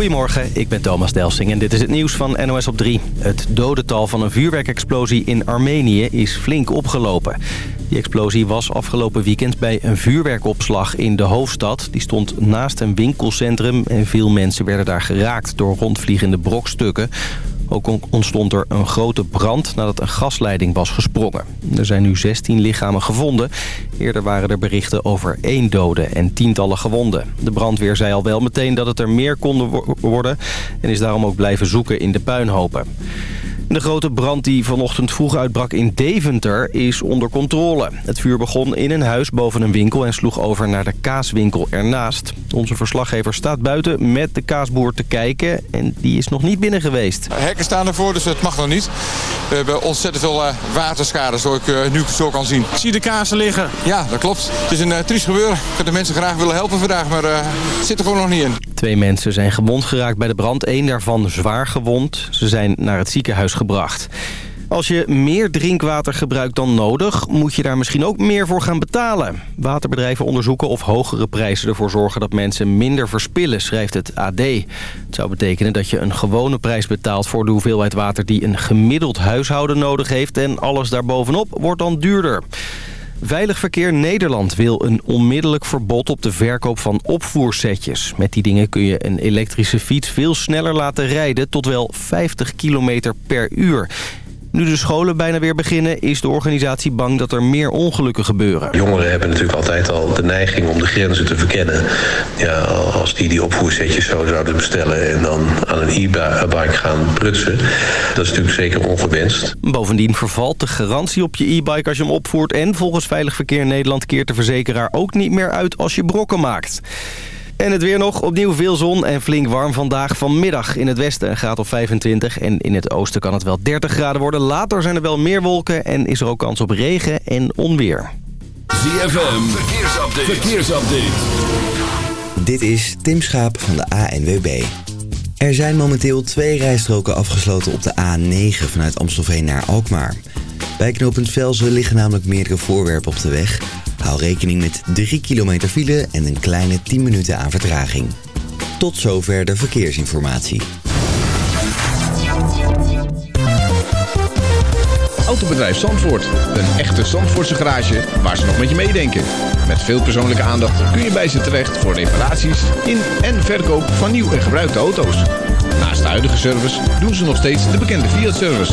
Goedemorgen, ik ben Thomas Delsing en dit is het nieuws van NOS op 3. Het dodental van een vuurwerkexplosie in Armenië is flink opgelopen. Die explosie was afgelopen weekend bij een vuurwerkopslag in de hoofdstad. Die stond naast een winkelcentrum en veel mensen werden daar geraakt door rondvliegende brokstukken. Ook ontstond er een grote brand nadat een gasleiding was gesprongen. Er zijn nu 16 lichamen gevonden. Eerder waren er berichten over één dode en tientallen gewonden. De brandweer zei al wel meteen dat het er meer konden worden... en is daarom ook blijven zoeken in de puinhopen. De grote brand die vanochtend vroeg uitbrak in Deventer is onder controle. Het vuur begon in een huis boven een winkel en sloeg over naar de kaaswinkel ernaast. Onze verslaggever staat buiten met de kaasboer te kijken en die is nog niet binnen geweest. Hekken staan ervoor, dus het mag nog niet. We hebben ontzettend veel uh, waterschade, zoals ik uh, nu zo kan zien. Ik zie de kazen liggen. Ja, dat klopt. Het is een uh, triest gebeuren. Ik had de mensen graag willen helpen vandaag, maar het zit er gewoon nog niet in. Twee mensen zijn gewond geraakt bij de brand. Eén daarvan zwaar gewond. Ze zijn naar het ziekenhuis gebracht. Als je meer drinkwater gebruikt dan nodig, moet je daar misschien ook meer voor gaan betalen. Waterbedrijven onderzoeken of hogere prijzen ervoor zorgen dat mensen minder verspillen, schrijft het AD. Het zou betekenen dat je een gewone prijs betaalt voor de hoeveelheid water die een gemiddeld huishouden nodig heeft en alles daarbovenop wordt dan duurder. Veilig Verkeer Nederland wil een onmiddellijk verbod op de verkoop van opvoersetjes. Met die dingen kun je een elektrische fiets veel sneller laten rijden tot wel 50 km per uur. Nu de scholen bijna weer beginnen, is de organisatie bang dat er meer ongelukken gebeuren. Jongeren hebben natuurlijk altijd al de neiging om de grenzen te verkennen. Ja, als die die opvoersetjes zo zouden bestellen en dan aan een e-bike gaan prutsen, dat is natuurlijk zeker ongewenst. Bovendien vervalt de garantie op je e-bike als je hem opvoert en volgens Veilig Verkeer Nederland keert de verzekeraar ook niet meer uit als je brokken maakt. En het weer nog. Opnieuw veel zon en flink warm vandaag. Vanmiddag in het westen een graad of 25. En in het oosten kan het wel 30 graden worden. Later zijn er wel meer wolken en is er ook kans op regen en onweer. ZFM, verkeersupdate. verkeersupdate. Dit is Tim Schaap van de ANWB. Er zijn momenteel twee rijstroken afgesloten op de A9 vanuit Amstelveen naar Alkmaar. Bij knooppunt Velzen liggen namelijk meerdere voorwerpen op de weg... Hou rekening met 3 kilometer file en een kleine 10 minuten aan vertraging. Tot zover de verkeersinformatie. Autobedrijf Zandvoort. Een echte Zandvoortse garage waar ze nog met je meedenken. Met veel persoonlijke aandacht kun je bij ze terecht voor reparaties in en verkoop van nieuw en gebruikte auto's. Naast de huidige service doen ze nog steeds de bekende Fiat-service.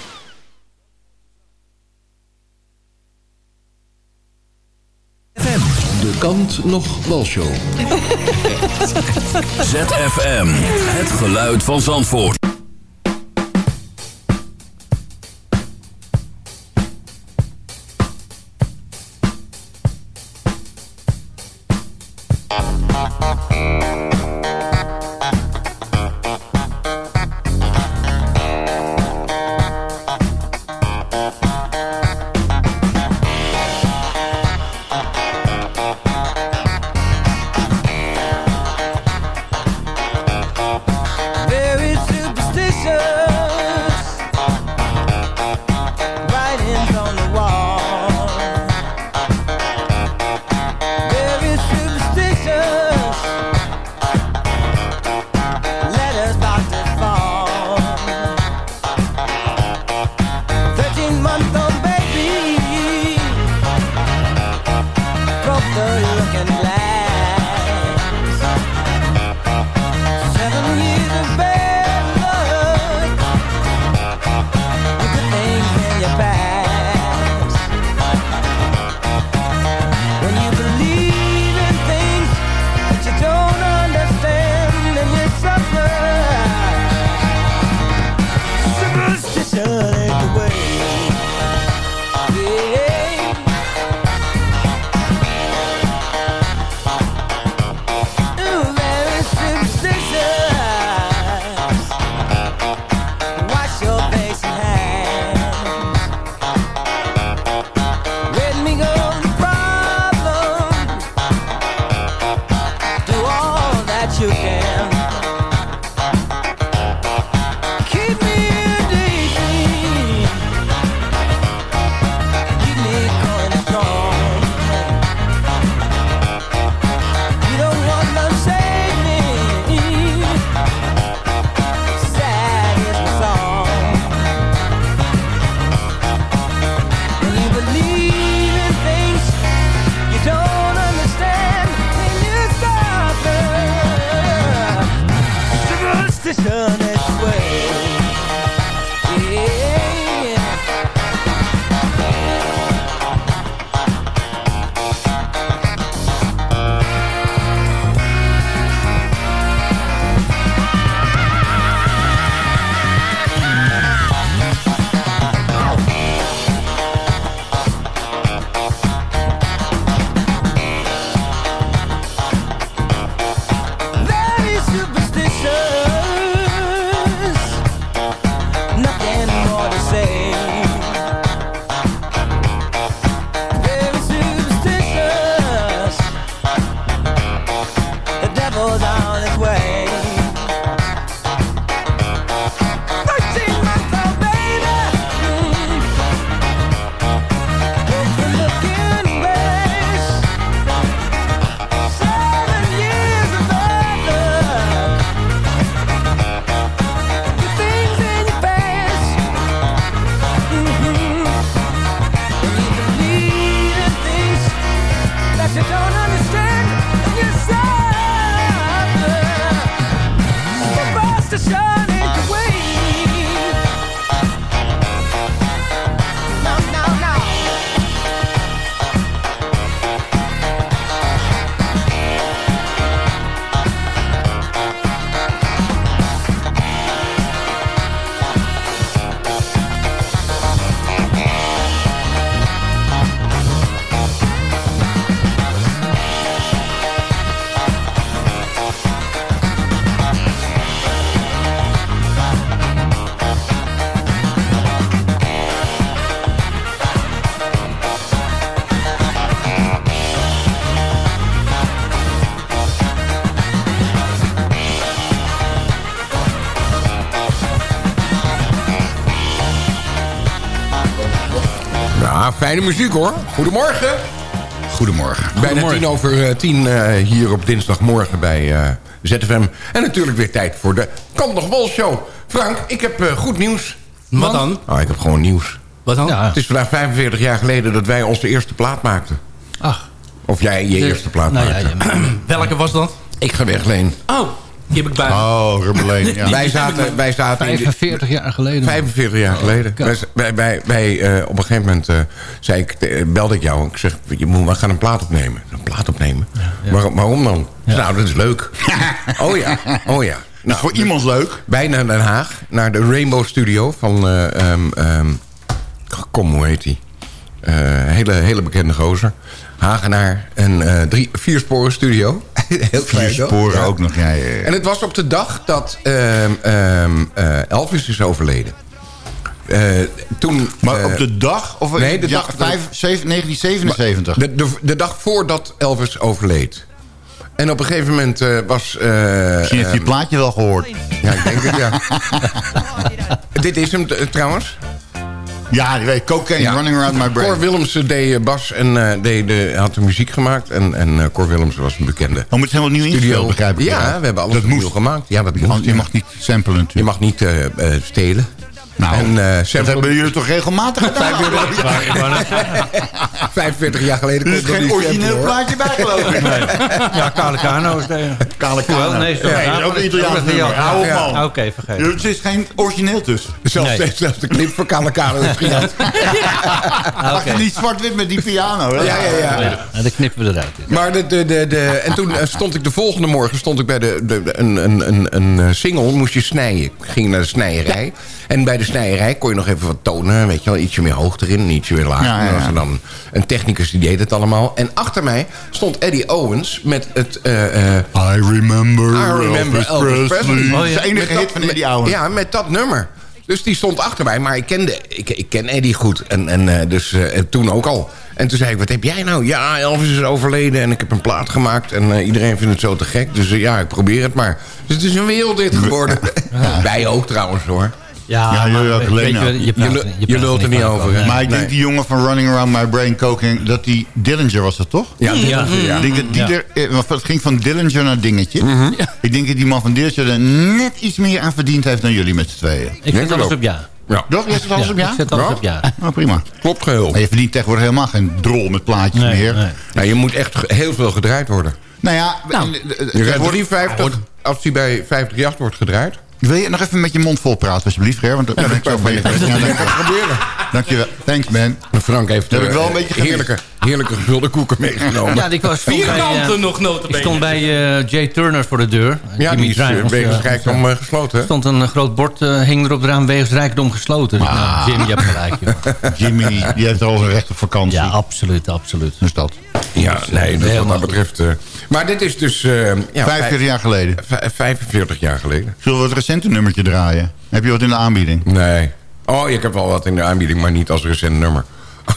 Kant nog walshow. ZFM. Het geluid van Zandvoort. position fijne muziek hoor. Goedemorgen. Goedemorgen. Bijna tien over eh, tien eh, hier op dinsdagmorgen bij eh, ZFM. En natuurlijk weer tijd voor de Kan nog wel show. Frank, ik heb eh, goed nieuws. Wat dan? Oh, ik heb gewoon nieuws. Wat dan? Het is vandaag 45 jaar geleden dat wij onze eerste plaat maakten. Ach. Of jij je eerste plaat Nou ja, maakte. ja, Welke was dat? Ik ga weg, Leen. Oh, die heb ik bij. Oh, Rubbeleen. Ja. Wij zaten, wij zaten in de- 45 jaar geleden. 45 jaar geleden. kijk. Wij, wij, wij, eh, op een gegeven moment eh, zei ik, eh, belde ik jou. Ik zeg, je moet, we gaan een plaat opnemen. Een plaat opnemen? Waarom, waarom dan? Nou, dat is leuk. oh ja, oh ja. Nou, voor iemand leuk. Bij naar Den Haag, naar de Rainbow Studio van... eh, ehm, ehm, kom, hoe heet die? Eh, hele, hele bekende gozer. Hagenaar. Een eh drie, viersporen studio. Heel klein, Vier toch? sporen Ja. ook nog. Ja, ja, ja. En het was op de dag dat ehm, ehm, eh, Elvis is overleden. Eh, toen, Maar op de dag? Of nee, de dag- vijf, zeven- 1977. de, de, de dag voordat Elvis overleed. En op een gegeven moment was... eh, Misschien heeft hij ehm, plaatje wel gehoord. ja, ik denk het, ja. Dit is hem trouwens. Ja, die weet. Cocaine Ja. running around my brain. Cor Willemsen deed eh, bas en eh, deed de, had de muziek gemaakt. En, en eh, Cor Willemsen was een bekende Dan moet het helemaal nieuw ingespeeld, begrijp ik. Ja, we hebben alles dat moest. gemaakt. Ja, dat Je mag, je ja. mag niet samplen Je natuurlijk. mag niet eh, eh, stelen. Nou, en, eh, dat hebben jullie toch regelmatig gedaan? 45 jaar geleden Er kon ik nog geen origineel plaatje bij, geloof ik. Ja, Kale Kano is de Kale Wel, Kano. nee, is Nee, is ook een Italiaans nummer. Hou op, Ja. man. Oké, vergeet. Er is geen origineel tussen. Zelfs, Nee. zelfs de clip voor Calacano is gejat. Ah, Ach, Oké. Die zwart-wit met die piano. hè? Ja, ja, ja. Ja, en dan knippen we eruit. Maar de, de, de, de, en toen eh, stond ik de volgende morgen stond ik bij de, de, de- een, een, een, een eh, single, moest je snijden. Ik ging naar de snijerij. En bij de snijerij kon je nog even wat tonen. Weet je wel, ietsje meer hoog erin, ietsje meer laag. Ja, ja, En ja. dan een technicus die deed het allemaal. En achter mij stond Eddie Owens met het... eh, eh, I remember, I remember Elvis, Elvis Presley. Is de enige Met hit dat- van Eddie Owens. Ja, met dat nummer. Dus die stond achter mij, maar ik, kende, ik, ik ken Eddie goed. En, en, eh, dus, eh, en toen ook al. En toen zei ik, wat heb jij nou? Ja, Elvis is overleden en ik heb een plaat gemaakt. En eh, iedereen vindt het zo te gek. Dus ja, ik probeer het maar. Dus het is een wereldhit geworden. Wij ook trouwens hoor. Ja, je, je, praat- Je, je lult er niet over. hè? Maar ik denk Nee. die jongen van Running Around My Brain Coking... dat die Dillinger was dat toch? Ja, Ja. ja. ja. Ik denk dat die Ja. er, eh, het ging van Dillinger naar Dingetje. Mhm. Ik denk dat die man van Dillinger er net iets meer aan verdiend heeft dan jullie met z'n tweeën. Ik Denk zet het alles op ja. Ja, Toch? Je zit alles op ja? Ik zet alles Ja. op ja. Oh, prima. klopt geheel. Maar je verdient tegenwoordig helemaal geen drol met plaatjes Nee, meer. nee. Nou, je moet echt heel veel gedraaid worden. Nou ja, Nou, eh, eh, Je krijgt tegenwoordig- 350 als die bij 538 wordt gedraaid. Wil je nog even met je mond vol praten alsjeblieft, Ger? Want dat ben ik zo van je. Proberen. Dankjewel. Thanks, man. Frank heeft Dat heb ik eh, wel een beetje gemist. heerlijke, heerlijke gevulde koeken meegenomen. Ja, ik was Vierkanten eh, nog Ik notabene. stond bij eh, Jay Turner voor de deur. Ja, Jimmy die is uh, wegens eh, rijkdom eh, gesloten. Er hè? stond een eh, groot bord, eh, hing erop eraan, wegens rijkdom gesloten. Dus, nou, Jim, je hebt gelijk, joh. Jimmy, die heeft al zijn recht op vakantie. Ja, absoluut, absoluut. Dus dat. Ja, nee, dat, wat dat betreft... eh, maar dit is dus... eh ja, 45 jaar geleden. vijf- 45 jaar geleden. Zullen we het recente nummertje draaien? Heb je wat in de aanbieding? Nee. Oh, ik heb wel wat in de aanbieding, maar niet als recent nummer.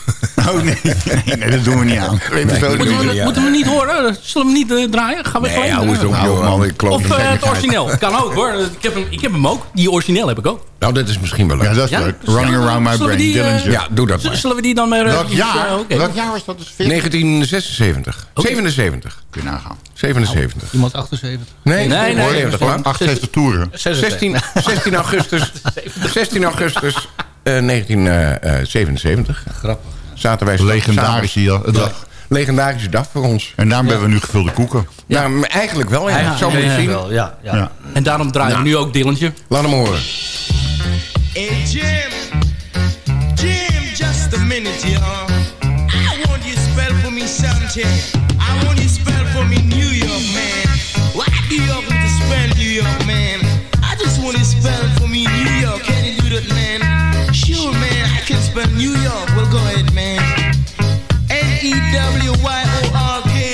Oh nee, nee, nee dat doen we niet aan. Nee, Moeten we we, niet. moeten we niet horen? Zullen we hem niet eh, draaien? Gaan we Nee, gewoon draaien? Nou, joh. man. Ik Of eh, dat het origineel. Kan ook hoor. Ik heb, hem, ik heb hem ook. Die origineel heb ik ook. Nou, dat is misschien wel leuk. Ja, dat is Ja? leuk. Running Around My we Brain, die, eh, Dillinger. Ja, doe dat maar. Zullen we die dan maar... eh, Welk jaar? eh, oké. Welk jaar was dat? Dus 40? 1976. 77. Kun je nagaan. 77. Iemand 78? Nee, Nee, nee, 77 Voor man. 78 toeren. 16, 16 augustus, 16 augustus eh, 1977. Grappig. Zaten wij Legendarische samen- dag. Ja, Legendarische dag voor ons. En daarom hebben we nu gevulde koeken. Ja, maar eigenlijk wel. Ja. Ja, Zo moet je Ja, zien. wel, ja, ja. Ja. En daarom draaien we nu ook Dillentje. Laat hem horen. Hey Jim, Jim, just a minute, y'all. I want you to spell for me something. I want you to spell for me New York, man. Why do you have to spell New York, man? I just want you to spell for me New York. Can you do that, man? Spell New York. Well, go ahead, man. N-E-W-Y-O-R-K,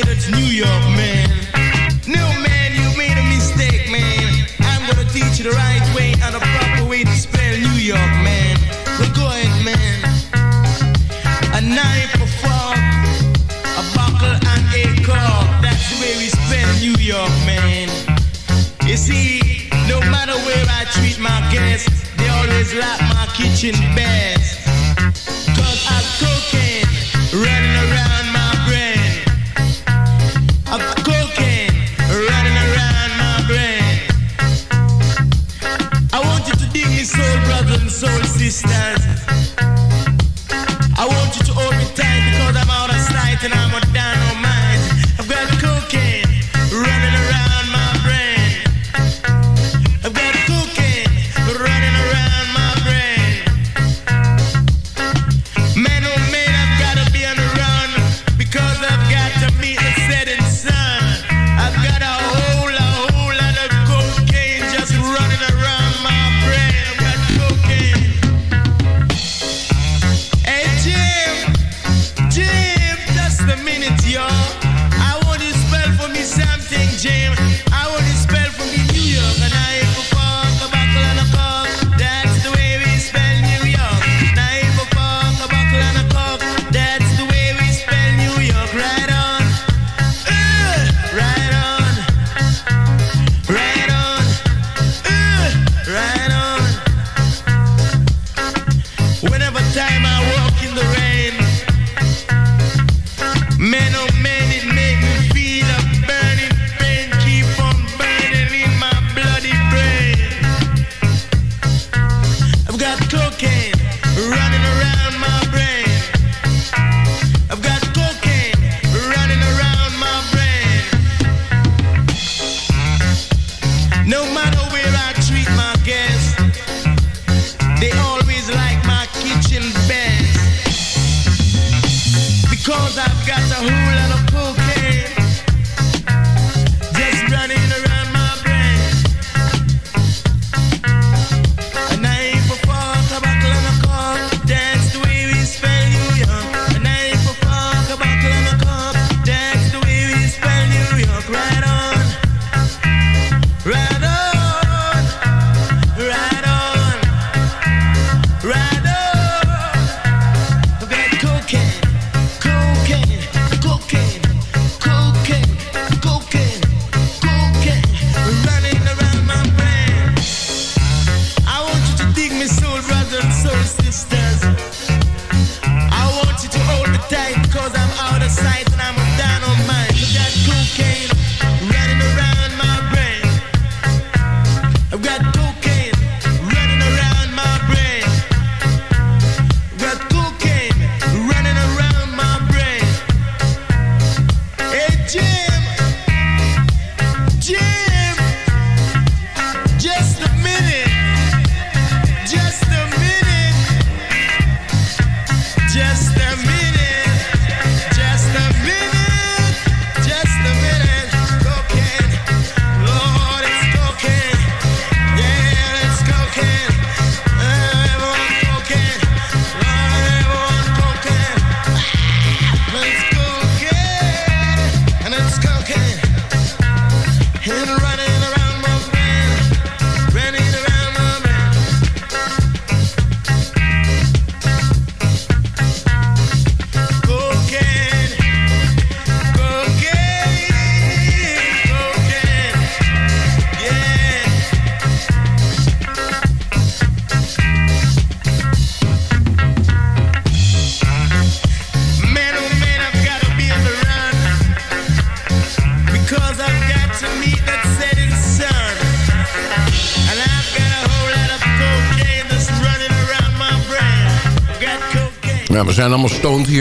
that's New York, man. No, man, you made a mistake, man. I'm gonna teach you the right way and the proper way to spell New York, man. Well, go ahead, man. A knife, a fork, a buckle, and a cork. That's the way we spell New York, man. You see, no matter where I treat my guests, they always like my kitchen best. distance.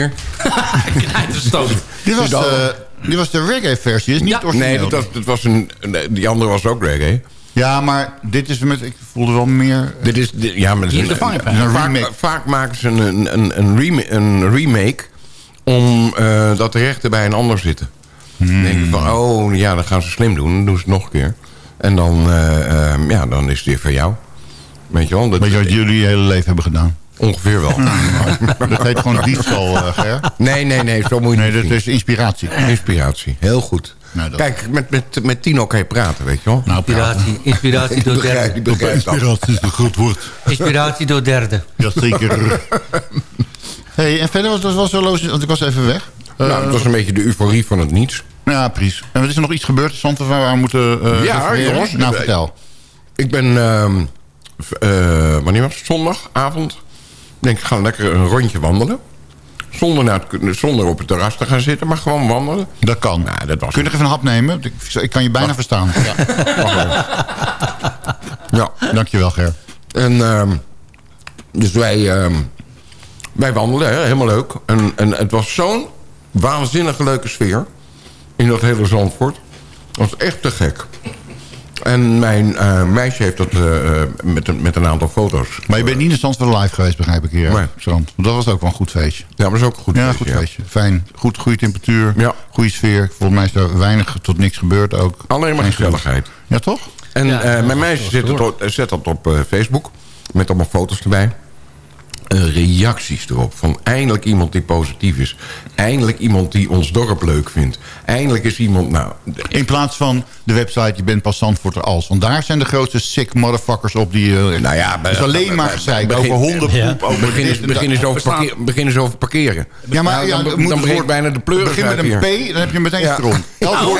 Hier. Dit was, de, dit was de reggae-versie, is niet Nee, origineel. dat was, dat was een, nee, die andere was ook reggae. Ja, maar dit is met... Ik voelde wel meer... Dit is, dit- ja, maar is een, vaak, remake. vaak maken ze een, een, een, rema- een remake om eh, dat de rechten bij een ander zitten. Dan denk ik van, oh ja, dan gaan ze slim doen. Dan doen ze het nog een keer. En dan, eh, ehm, ja, dan is het weer van jou. Weet je wel? Dat, Weet je wat jullie je hele leven hebben gedaan? Ongeveer wel. dat heet gewoon diefstal, eh Ger. Nee, nee, nee, zo moet je Nee, dat is inspiratie. Inspiratie, heel goed. Nou, Kijk, met, met, met Tino kan je praten, weet je wel? Nou, Inspiratie, inspiratie door begrijp- derde. ik begrijp. Inspiratie is een goed woord. Inspiratie door derde. Jazeker. hey, en verder was dat was zo logisch, want ik was even weg. Eh, nou, dat was een beetje de euforie van het niets. Ja, precies. En wat is er nog iets gebeurd, Santen, waar we moeten eh Ja, jongens. Nou, vertel. Ik ben, ehm, eh, wanneer was het? Zondagavond. Ik denk, ik ga lekker een rondje wandelen. Zonder, naar het, zonder op het terras te gaan zitten, maar gewoon wandelen. Dat kan. Nou, dat was Kun je nog even een hap nemen? Ik, kan je bijna verstaan. Ja. Ja. Dankjewel, Ger. En ehm, dus wij, ehm, wij wandelden, hè, helemaal leuk. En, en het was zo'n waanzinnige leuke sfeer in dat hele Zandvoort. Dat was echt te gek. En mijn eh, meisje heeft dat eh, eh, met, een, met een aantal foto's. Maar je bent niet in Zandvoort live geweest, begrijp ik hier. Nee. Want dat was ook wel een goed feestje. Ja, maar dat is ook een goed Ja, feestje, goed ja. feestje. Fijn. Goed, goede temperatuur. Ja. Goede sfeer. Volgens mij is er weinig tot niks gebeurd ook. Alleen maar Geen gezelligheid. Ja, toch? En Ja, eh, mijn meisje zet dat, op, zet dat op eh, Facebook. Met allemaal foto's erbij. Eh, reacties erop. Van eindelijk iemand die positief is. Eindelijk iemand die ons dorp leuk vindt. Eindelijk is iemand... Nou, In plaats van de website Je bent pas Zandvoorter als. Want daar zijn de grootste sick motherfuckers op die... eh nou ja, het is alleen maar gezeik. begin- Over hondenpoep. Ja. Over dat. ze over parkeer- beginnen ze over parkeren. Ja, maar Nou, ja, dan, moet dan begint bijna de pleuris Begin met een hier. P, dan heb je meteen. Elk Nou.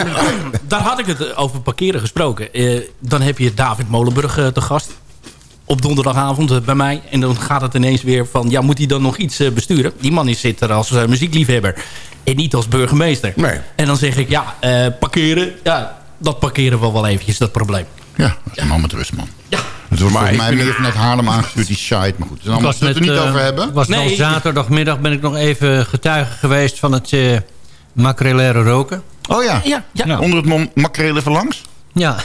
Daar had ik het over parkeren gesproken. Eh, dan heb je David Molenburg te gast. Op donderdagavond eh, bij mij. En dan gaat het ineens weer van... Ja, moet hij dan nog iets eh, besturen? Die man is, zit er als eh, muziekliefhebber. En niet als burgemeester. Nee. En dan zeg ik, ja, eh, parkeren. Ja, dat parkeren we wel eventjes, dat probleem. Ja, dat is een man met rust, man. Ja. Het wordt volgens ik mij meer vanuit Haarlem aangestuurd, die shite. Maar goed, allemaal, zullen we het er niet over hebben? was Nee. zaterdagmiddag ben ik nog even getuige geweest van het uh, makrelaire roken. Oh ja. Ja, ja. Onder het mom makreel even langs. Ja,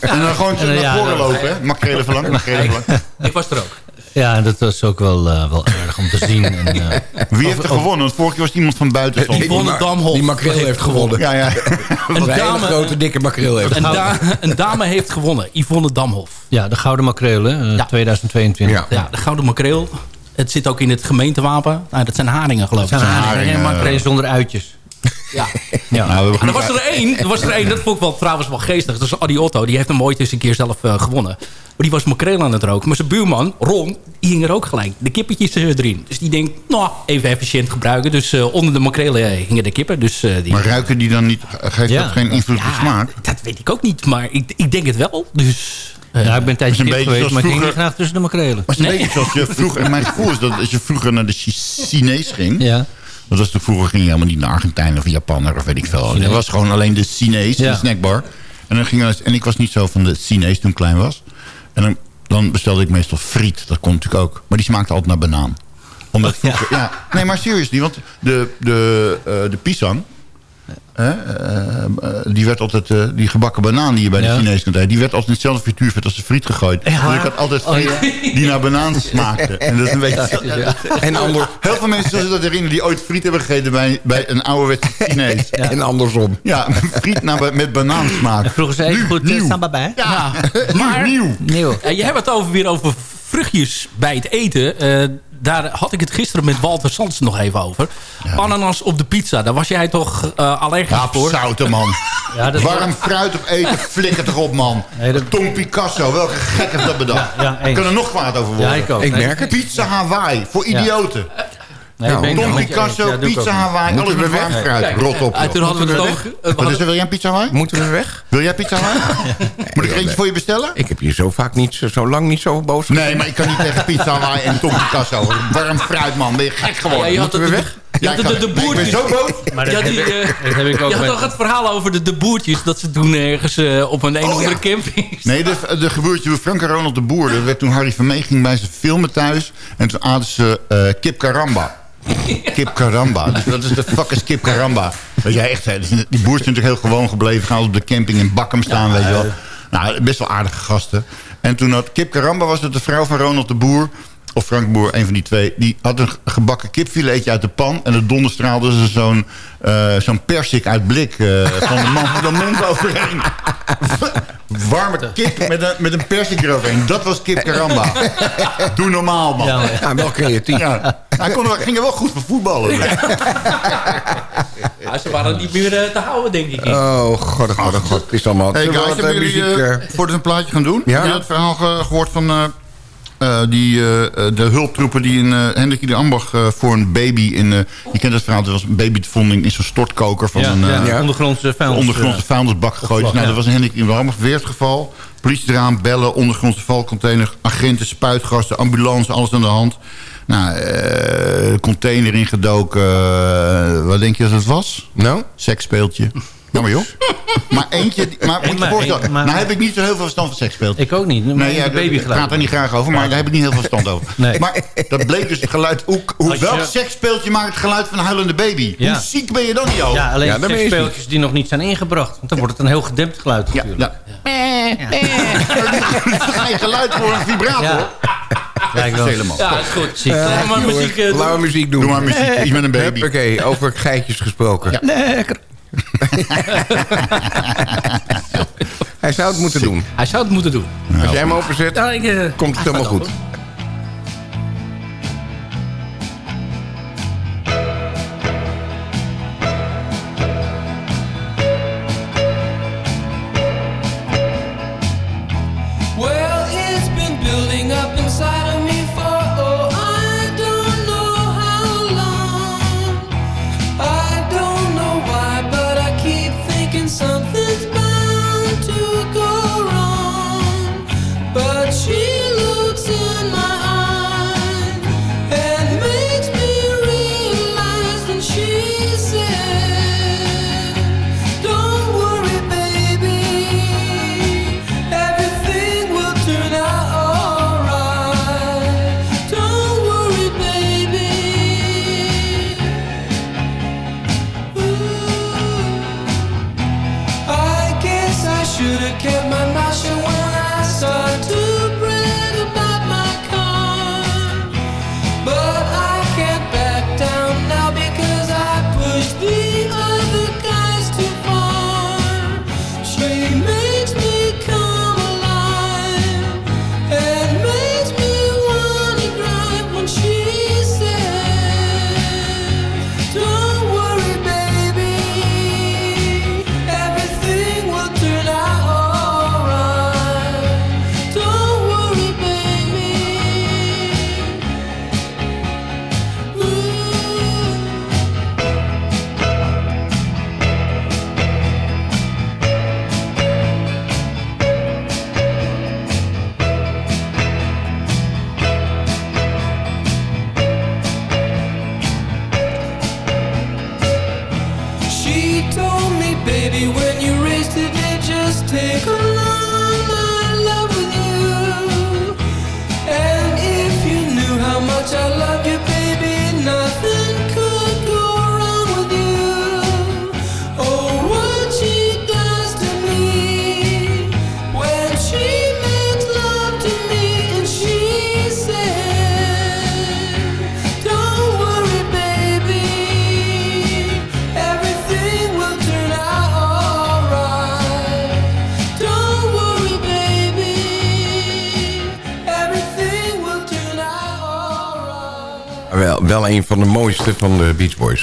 En dan gewoon En dan, naar ja, voren lopen, hè? Makreel even lang, makreel even lang. Ik was er ook. ja dat was ook wel, eh, wel erg om te zien. En, eh, Wie heeft er gewonnen? Want vorige keer was iemand van buiten. Die Damhoff Die makreel heeft gewonnen. Ja, ja. Een dame, grote, dikke makreel heeft een, da- een dame heeft gewonnen. Yvonne Damhoff. ja, de Gouden Makreel, hè, eh, Ja. 2022. Ja. Ja, de Gouden Makreel. Het zit ook in het gemeentewapen. Nou, dat zijn haringen, geloof ik. Het zijn haringen haringen, en makrelen zonder uitjes. Ja. Ja. Nou, En er was er één, er was er één, dat vond ik wel trouwens wel geestig. Dat is Adi Otto, die heeft hem ooit eens een keer zelf eh, gewonnen. Maar die was makreel aan het roken. Maar zijn buurman, Ron, die hing er ook gelijk. De kippetjes eh, erin. Dus die denkt, nou, even efficiënt gebruiken. Dus eh, onder de makrelen hingen de kippen. Dus, eh, die... Maar ruiken die dan niet... Geeft Ja. dat geen invloed op de smaak? dat weet ik ook niet, maar ik, ik denk het wel. Dus... Ja, ik ben een tijdje kip geweest, zoals maar ik ging niet graag tussen de makrelen. Maar het is een Nee. beetje zoals je vroeger... Mijn gevoel is dat als je vroeger naar de Chi- Chinees ging... Ja. Dat was toen vroeger ging je helemaal niet naar Argentijn of Japan of weet ik veel. Het was gewoon alleen de Chinees, de snackbar. En, dan ging en ik was niet zo van de Chinees toen ik klein was. En dan, dan bestelde ik meestal friet. Dat kon natuurlijk ook. Maar die smaakte altijd naar banaan. Omdat vroeger, ja. Nee, maar serieus niet. Want de, de, eh, de pisang... hè, eh, eh, die werd altijd, eh, die gebakken banaan die je bij de Ja. Chinees kunt eten, die werd altijd in hetzelfde frituurvet als de friet gegooid. Dus ik had altijd Oh, friet die naar banaan smaakte. En dat is een beetje... En, ander, Heel veel mensen zullen dat herinneren die ooit friet hebben gegeten bij, bij een ouderwetse Chinees. Ja. en andersom. friet naar, met banaansmaak. Vroeger zei ik goed, nieuw. samba bij. Ja, Maar- nieuw. Nieuw. Je hebt het over, weer over vruchtjes bij het eten. Eh, daar had ik het gisteren met Walter Sands nog even over. Ananas op de pizza, daar was jij toch eh allergisch Ja, voor? zouten man. Ja, dat Warm fruit op eten, flikker toch op man. Nee, dat- Tom Picasso, welke gek heeft dat bedacht? Ja, ja, ik kan er nog kwaad over worden. Ja, ik ook. Ik merk het. Pizza Hawaii, voor Ja. idioten. Nee, ik het Tom. Picasso, Ja, pizza. Hawaii, alles warm fruit. Kijk, Rot op. toen hadden we het we Wat is er, wil jij een pizza Hawaii? Moeten we weg? Wil jij pizza Hawaii? Moet ik er eentje voor je bestellen? Ik heb je zo vaak niet, zo- zo lang niet zo boos Nee, maar ik kan niet tegen pizza Hawaii en Tom Picasso. Warm fruit, man. Ben je gek Ja, geworden? je had Moeten we het- weg? Je had de, de, de Nee, ik ben boertjes. zo boos. Maar dat Ja, die, heb ik- eh, dat heb ik ook Je had toch het verhaal over de, de boertjes... dat ze toen ergens eh, op een een of andere camping... Nee, de, de geboortje van Frank en Ronald de Boer. Dat werd toen Harry van Mee ging bij ze filmen thuis. En toen aten ze eh, kip caramba. Kip caramba. Dus dat is de fuck is kip caramba. Weet jij echt, hè, die boer is natuurlijk heel gewoon gebleven. Gaan op de camping in Bakkum staan, weet je wel. Nou, best wel aardige gasten. En toen had Kip Caramba was het de vrouw van Ronald de Boer. Of Frank Boer, een van die twee. Die had een gebakken kipfiletje uit de pan. En de donder straalde ze zo'n eh, zo'n persik uit blik eh, van de man van de mond overheen. Warme kip met een, met een persik eroverheen. Dat was Kip Caramba. Doe normaal, man. Ja, Ja, wel creatief. Ja. Hij kon er, ging er wel goed voor voetballen. Ja, ze waren niet meer eh, te houden, denk ik. Oh, god, oh, god, oh, god. Het is allemaal... Hey guys, hebben eh, jullie, eh, voordat we een plaatje gaan doen... Ja? Heb je het verhaal ge- gehoord van eh, eh, die, eh, eh, de hulptroepen... die in uh, Hendrik de Ambach voor een baby... in, eh, je kent het verhaal, er was een babyvonding in zo'n stortkoker... van Ja, een ja, ondergrondse vuilnis. ondergrondse vuilnisbak gegooid. nou, ja. dat was in Hendrik de Ambach weer het geval. Politie eraan, bellen, ondergrondse valcontainer... agenten, spuitgasten, ambulance, alles aan de hand... Nou, eh, container ingedoken. wat denk je dat het was? Nou? Seksspeeltje. Nou maar joh. Maar eentje, maar moet je maar- voorstellen. maar- nou heb ik niet zo heel veel verstand van seksspeeltjes. Ik ook niet. Maar Nee, ja, de ik baby praat er niet graag over, maar daar heb ik niet heel veel verstand over. Nee. Maar dat bleek dus het geluid... Hoe, hoe, Als je- welk seksspeeltje maakt het geluid van een huilende baby? Ja. Hoe ziek ben je dan niet al? Ja, alleen Ja, dat ja, weet ik speeltjes die nog niet zijn ingebracht. Want dan wordt het een heel gedempt geluid Ja, natuurlijk. ja. Dan ga je geluid voor een vibrator. Ja. Lijkt wel. Helemaal. Ja, is goed. Ziek. Laten we maar muziek eh, doen. We muziek doen. Doe maar muziek, iets met een baby. Oké, over geitjes gesproken. Lekker. Hij zou het moeten doen. Hij zou het moeten doen. Als jij hem openzet, ik, eh, komt het helemaal goed. open.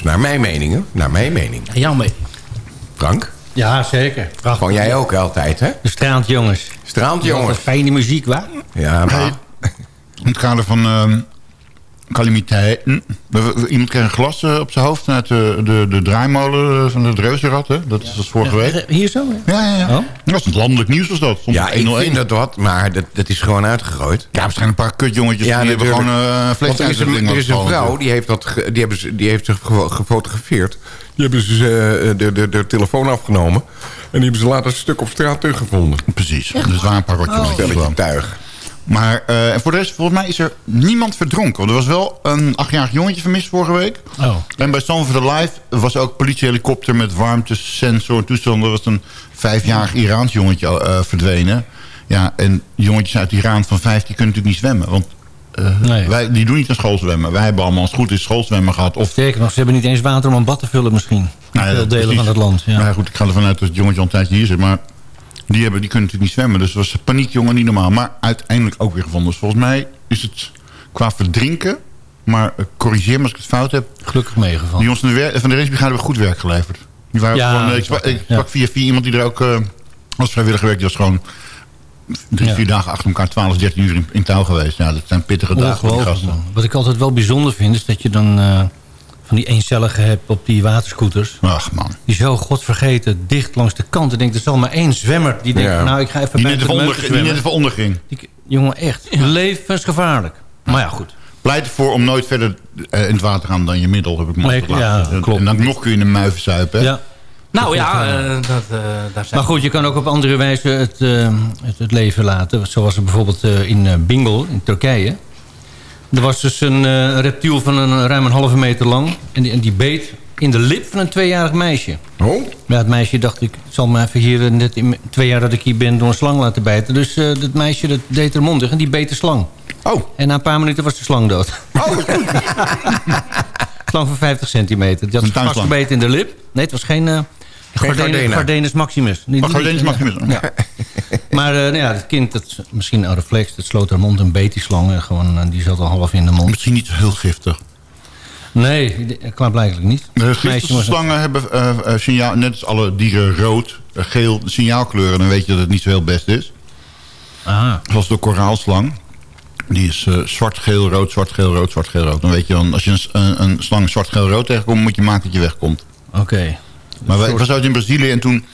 Boys. Naar mijn mening, hè? Naar mijn mening. Jouw mee. Frank? Ja, zeker. Gewoon jij ook altijd, hè? De straalt jongens. Straalt, Jongens. jongens. Fijne muziek, waar? Ja, maar... In het kader van ehm calamiteiten. Iemand kreeg een glas eh, op zijn hoofd uit de, de, de draaimolen eh, van het reuzenrad. Hè? Dat is als vorige week. Hier zo? hè? Ja, ja, ja. Oh? Dat is het landelijk nieuws was dat. Stond Ja, op ik 101. vind dat wat, maar dat, dat is gewoon uitgegooid. Ja, waarschijnlijk een paar kutjongetjes die hebben gewoon uh, vlees er is een, er is een vrouw, die heeft, dat ge- die hebben ze, die heeft zich gefotografeerd. Die hebben ze eh, de, de, de telefoon afgenomen. En die hebben ze later een stuk op straat teruggevonden. Precies, dus een paar rotjongetjes. Stelletje gewoon. tuig. Maar eh, en voor de rest, volgens mij is er niemand verdronken. Want er was wel een achtjarig jongetje vermist vorige week. Oh. En bij Stand for the Life was ook politiehelikopter met warmtesensor en toestanden. Er was een vijfjarig Iraans jongetje eh, verdwenen. Ja, en jongetjes uit Iran van vijf, die kunnen natuurlijk niet zwemmen. Want eh, Nee. wij, die doen niet aan schoolzwemmen. Wij hebben allemaal als goed is schoolzwemmen gehad. Of Sterker nog, ze hebben niet eens water om een bad te vullen misschien. Nou ja, Veel delen precies. van het land. Ja. Nou ja, goed, ik ga ervan uit dat het jongetje al een tijdje hier zit. Maar die, hebben, die kunnen natuurlijk niet zwemmen. Dus het was paniek, jongen, niet normaal. Maar uiteindelijk ook weer gevonden. Dus volgens mij is het qua verdrinken... Maar eh, corrigeer me als ik het fout heb. Gelukkig meegevallen. Die jongens van de, van de reddingsbrigade hebben goed werk geleverd. Die waren Ja, gewoon, eh, ik sprak, ik ja. sprak via via iemand die er ook eh, als vrijwilliger werkt. Die was gewoon drie, Ja. vier dagen achter elkaar, 12, 13 uur in, in touw geweest. Ja, dat zijn pittige dagen voor die Ongelooflijk, gasten. Wat ik altijd wel bijzonder vind, is dat je dan van die eencellige hebt op die waterscooters. Ach man. Die zo godvergeten dicht langs de kant. En denkt, er zal maar één zwemmer die denkt, Ja. nou ik ga even Die bij net de onder- die net even onderging. Die- jongen, echt. Levensgevaarlijk. Maar ja, goed. Pleit ervoor om nooit verder eh, in het water te gaan dan je middel, heb ik laten ja, klopt. En dan nog kun je een muiven zuipen. Ja. Nou ja, eh, dat, eh, daar zijn Maar goed, je kan ook op andere wijze het, eh, het, het leven laten. Zoals er bijvoorbeeld eh, in eh, Bingel, in Turkije. Er was dus een eh, reptiel van een, ruim een halve meter lang. En die, en die beet in de lip van een tweejarig meisje. Oh? Ja, het meisje dacht, ik zal me even hier eh, net in twee jaar dat ik hier ben door een slang laten bijten. Dus eh dat meisje dat deed er mondig en die beet de slang. Oh. En na een paar minuten was de slang dood. Oh, slang van 50 centimeter. Die had vastgebeten in de lip. Nee, het was geen... Gardena- Gardena. Gardenus maximus. Niet- Oh, Gardenus Maximus, ja. Maar eh, nou ja, het kind, dat, is misschien een reflex, dat sloot haar mond een beet die slang. En gewoon, eh, die zat al half in de mond. Misschien niet zo heel giftig. Nee, de- klaarblijkelijk niet. Was- slangen hebben eh, eh, signaal, net als alle dieren rood, eh, geel signaalkleuren. Dan weet je dat het niet zo heel best is. Aha. Zoals de koraalslang. Die is eh, zwart, geel, rood, zwart, geel, rood, zwart, geel, rood. Dan weet je dan, als je een, een, een slang zwart, geel, rood tegenkomt, moet je maken dat je wegkomt. Oké. Maar wij, ik was uit in Brazilië en toen...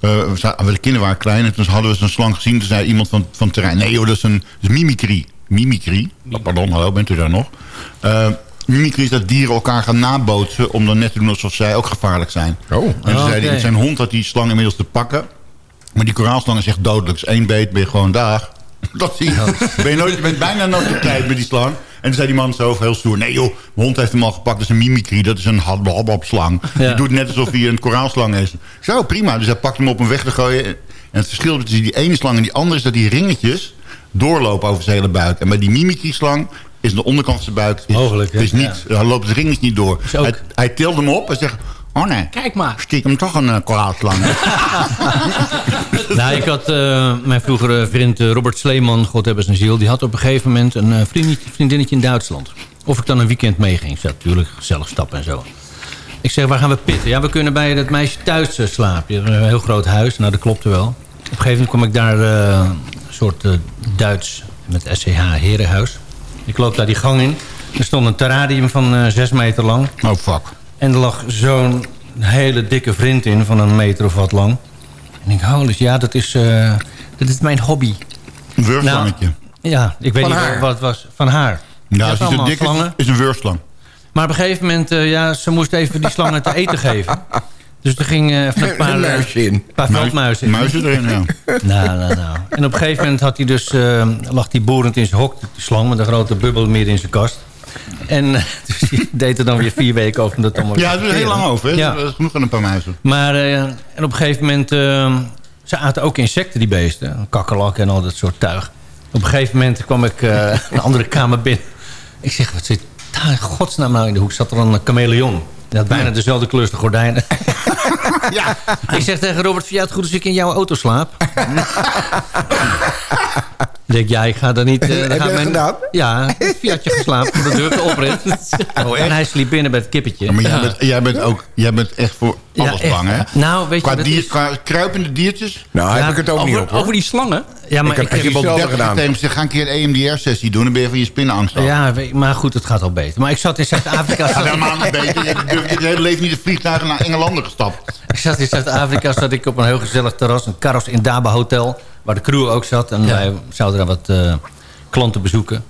eh, we de kinderen waren klein en toen hadden we zo'n slang gezien. Toen zei iemand van, van het terrein... Nee joh, dat is een dat is mimicry. Mimicry? Oh, pardon, hallo, bent u daar nog? Eh mimicry is dat dieren elkaar gaan nabootsen... om dan net te doen alsof zij ook gevaarlijk zijn. Oh. En toen Oh, zei hij, oké. zijn hond had die slang inmiddelijk te pakken. Maar die koraalslang is echt dodelijk. Dus één beet ben je gewoon daar. Dat zie je. Ben je, nooit, je bent bijna nooit op tijd met die slang. En toen zei die man zo heel stoer. Nee joh, mijn hond heeft hem al gepakt. Dat is een mimicry. Dat is een hadbab slang. Ja. Die doet net alsof hij een koraalslang is. Zo, prima. Dus hij pakt hem op om weg te gooien. En het verschil tussen die ene slang en die andere... is dat die ringetjes doorlopen over zijn hele buik. En bij die mimicry slang is de onderkant van zijn buik... Is, Mogelijk, hè? is niet, Hij loopt de ringetjes niet door. ook- Hij, hij tilt hem op en zegt... Oh nee, Kijk maar. stiekem toch een uh, koraalslang. nou, ik had eh, mijn vroegere vriend eh, Robert Sleeman, God hebben zijn ziel... die had op een gegeven moment een eh, vriendinnetje, in Duitsland. Of ik dan een weekend meeging. Ik zei, natuurlijk, gezellig stappen en zo. Ik zeg, waar gaan we pitten? Ja, we kunnen bij dat meisje thuis slapen. Die heeft Een heel groot huis. Nou, dat klopte wel. Op een gegeven moment kwam ik daar eh, een soort eh, Duits met SCH herenhuis. Ik loop daar die gang in. Er stond een terrarium van eh, zes meter lang. Oh fuck. En er lag zo'n hele dikke vriend in van een meter of wat lang. En ik denk, holy, ja, dat is, eh, dat is mijn hobby. Een wurfslangetje. Ja, ik weet Van niet haar? wat het was. Van haar. ja, Die als had hij zo allemaal dik is, is een wurfslang. Maar op een gegeven moment, eh, ja, ze moest even die slangen te eten geven. Dus er ging eh, even een paar, Een eh, muisje in. paar veldmuizen in. Muizen erin, ja. Nou, nou, nou. En op een gegeven moment had hij dus, eh, lag hij boerend in zijn hok, de slang met een grote bubbel meer in zijn kast. En dus die deed er dan weer vier weken over om dat allemaal Ja, dat is heel lang over. Ja. Dat is genoeg aan een paar muizen. Maar eh, en op een gegeven moment... eh, ze aten ook insecten, die beesten. Kakkerlakken en al dat soort tuig. Op een gegeven moment kwam ik eh, een andere kamer binnen. Ik zeg, wat zit daar in godsnaam nou in de hoek? Zat er een chameleon. Die had bijna dezelfde kleur als de gordijnen. Ja. ik zeg tegen Robert, vind jij het goed als ik in jouw auto slaap? Ik denk, ja, ik ga daar niet... eh, dan Heb gaat je dat gedaan? Ja, het Fiatje geslapen. De deur te oprit. en hij sliep binnen bij het kippetje. Ja, maar jij bent, jij bent ook jij bent echt voor Ja, Alles echt. bang, hè? Nou, weet je, qua, dat dier, is- qua kruipende diertjes. Nou, Ja, heb ik het ook over, niet op, hoor. over die slangen. Ja, maar Ik heb- ik, hetzelfde 30 gedaan. tegen gezegd, ga een keer een EMDR-sessie doen... dan ben je van je spinnenangst af. ja, maar goed, het gaat al beter. Maar ik zat in Zuid-Afrika. Ik- helemaal niet beter. Je durft je hele leven niet de vliegtuigen naar Engelanden gestapt. Ik zat in Zuid-Afrika zat ik op een heel gezellig terras. Een Carros in Daba Hotel. Waar de crew ook zat. En wij zouden daar wat eh, klanten bezoeken.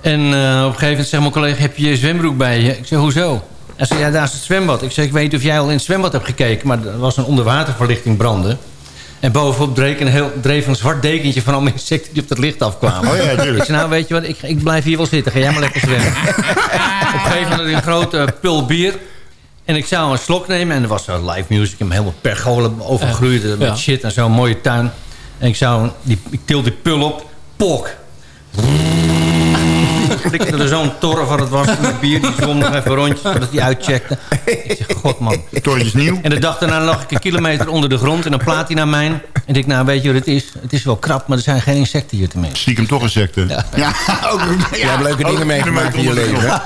En eh, op een gegeven moment zegt mijn collega... heb je je zwembroek bij je? Ik zeg, hoezo? Hij zei, ja, daar is het zwembad. Ik zeg, ik weet niet of jij al in het zwembad hebt gekeken... maar er was een onderwaterverlichting branden. En bovenop dreef een, heel, dreef een zwart dekentje van allemaal insecten... die op het licht afkwamen. Oh ja. Ik zei, nou weet je wat, ik, ik blijf hier wel zitten. Ga jij maar lekker zwemmen. op een gegeven moment een grote pul bier... En ik zou een slok nemen en er was zo live music. Ik heb hem helemaal pergolen overgroeid met shit en zo'n mooie tuin. En ik, zou, die, ik til die pul op. Pok. Er zo'n torre van het was met bier. Die zwom nog even rondjes voordat hij uitcheckte. Ik zeg, god man. Torretje is nieuw. En de dag daarna lag ik een kilometer onder de grond in een platina-mijn. En ik, nou weet je wat het is? Het is wel krap, maar er zijn geen insecten hier te meer. Stiekem toch insecten. Ja, ook, ja, Jij hebt leuke dingen meegemaakt in je de leven.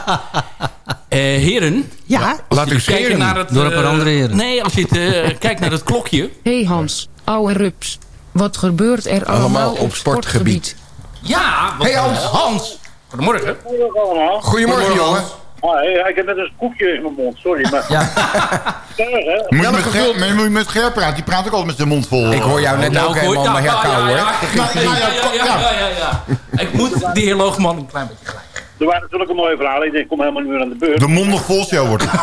Eh, heren, Ja? Laat u kijken scheren. naar het... Door een paar eh, andere heren. Nee, als je het, eh, kijkt naar het klokje. hey Hans, ouwe rups. Wat gebeurt er allemaal, op op sportgebied? Ja, Hey, Hans. Hans. Goedemorgen. Goedemorgen, jongen. Ah, hey, ik heb net een koekje in mijn mond, sorry. Maar... Ja. Erg? Moet je, met Ger, moet je met Ger praten? Die praat ook altijd met zijn mond vol. Ik hoor jou net Nou, ook helemaal ja, ja, herkauwen, ja, ja. hoor. Ja, ja, ja, ja, ja, ja, ja. Ik moet de heer Loogman een klein beetje gelijk. Er waren natuurlijk een mooie verhalen. Ik denk, ik kom helemaal niet meer aan de beurt. De mond nog vol show wordt het.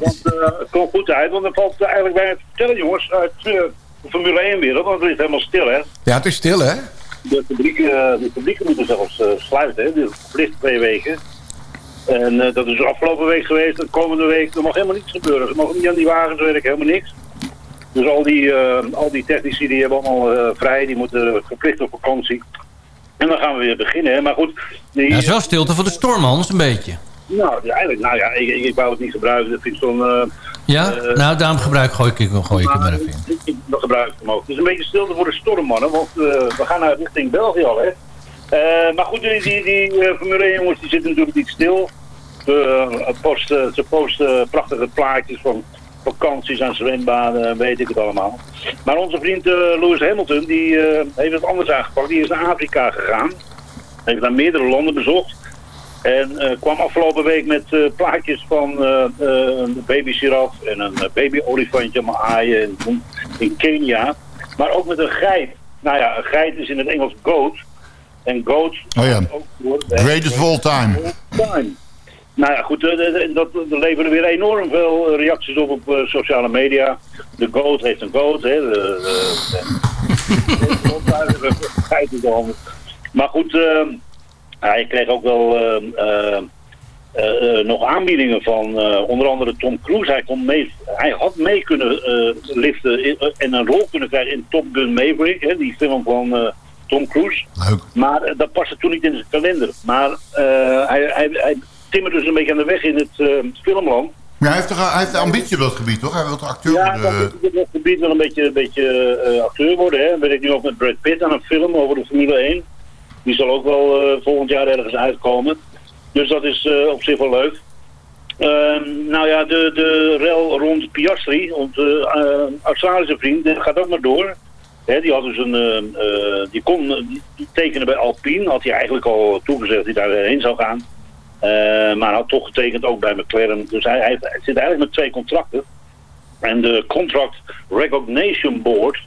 Want eh, het komt goed uit. Want er valt eigenlijk bij het vertellen, jongens, uit eh, de Formule 1-wereld. Want het ligt helemaal stil, hè. Ja, het is stil, hè? De fabrieken, de fabrieken moeten zelfs eh, sluiten, hè. Die verplicht twee weken. En eh, dat is afgelopen week geweest. De komende week, er mag helemaal niets gebeuren. Ze mogen niet aan die wagens werken, helemaal niks. Dus al die, eh, al die technici die hebben allemaal vrij. Die moeten verplicht op vakantie. En dan gaan we weer beginnen, hè. Maar goed, die, Ja, is wel stilte voor de storm, Hans, een beetje. Nou, ja, eigenlijk, nou ja, ik, ik, ik wou het niet gebruiken. Dat vind ik zo'n... Ja? nou, daarom gebruik, gooi ik, gooi ik hem er even in. ik- gebruik ik hem ook. Het is een beetje stilte voor de storm, mannen. Want eh, we gaan naar richting België al, hè. Eh, maar goed, die, die, die eh, Formule 1 jongens, die zitten natuurlijk niet stil. Ze, posten, ze posten prachtige plaatjes van vakanties aan zwembaden, weet ik het allemaal. Maar onze vriend Lewis Hamilton, die heeft het anders aangepakt. Die is naar Afrika gegaan. Heeft naar meerdere landen bezocht. En eh, kwam afgelopen week met eh, plaatjes van eh, eh, een baby giraf en een eh, baby olifantje maar aaien in, in Kenia. Maar ook met een geit. Nou ja, een geit is in het Engels goat. En goat... Oh ja. ook hè. Greatest of all time. Time. Nou ja, goed, eh, eh, dat, leverde weer enorm veel eh, reacties op op eh, sociale media. De goat heeft een goat, hè. De, de, de, geit is al- maar goed, hij kreeg ook wel eh, eh, eh, eh, nog aanbiedingen van eh, onder andere Tom Cruise. Hij, kon mee, hij had mee kunnen liften in- en een rol kunnen krijgen in Top Gun Maverick, hè, die film van Tom Cruise. Leuk. Maar dat paste toen niet in zijn kalender. Maar eh, hij, hij, hij dus een beetje aan de weg in het filmland. Ja, hij heeft, toch, hij heeft de ambitie op dat gebied, toch? Hij wil de acteur Ja, worden. dat is op dat gebied wel een beetje, een beetje acteur worden. Hè. Ben ik nu ook met Brad Pitt aan een film over de Formule 1. Die zal ook wel eh, volgend jaar ergens uitkomen. Dus dat is eh, op zich wel leuk. Ehm, nou ja, de, de rel rond Piastri, onze eh, Australische vriend, gaat ook maar door. Hè, die had dus een, die kon tekenen bij Alpine, had hij eigenlijk al toegezegd dat hij daarheen zou gaan. Eh, maar had toch getekend ook bij McLaren. Dus hij, zit eigenlijk met twee contracten. En de Contract Recognition Board,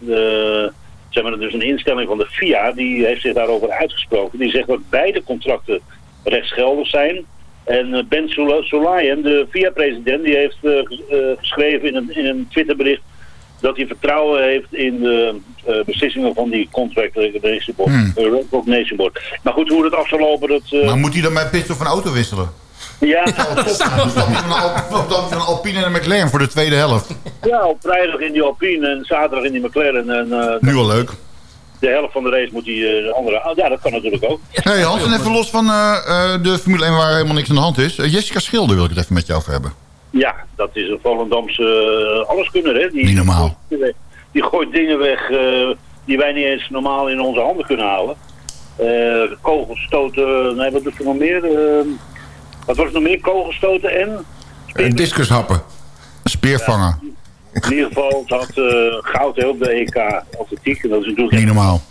zeg maar, dus een instelling van de FIA, die heeft zich daarover uitgesproken. Die zegt dat beide contracten rechtsgeldig zijn. En eh, Ben Solayan, de FIA-president, die heeft eh, ges- eh, geschreven in een, in een Twitterbericht dat hij vertrouwen heeft in de eh, beslissingen van die Contract Recognition Board, Hmm. eh. Maar goed, hoe het af zal lopen, dat... eh, Maar moet hij dan bij Pitstop van auto wisselen? Ja, Dan stapt hij van Alpine en McLaren voor de tweede helft. ja, op vrijdag in die Alpine en zaterdag in die McLaren. En eh, Nu al leuk. de helft van de race moet die eh, de andere... ah, Ja, dat kan natuurlijk ook. Hey Hans, en even los van eh, eh, de Formule 1 waar helemaal niks aan de hand is. Jessica Schilder wil ik het even met je over hebben. Ja, dat is een Volendamse uh, alleskunner, hè. Die, Niet normaal. Die gooit dingen weg eh, die wij niet eens normaal in onze handen kunnen houden. Eh kogelstoten, nee, wat doet er nog meer? Wat was er nog meer? Kogelstoten en... Eh, discushappen. Beervanger. In ieder geval, ze had eh, goud hè, op de EK atletiek. Dat is natuurlijk Niet normaal.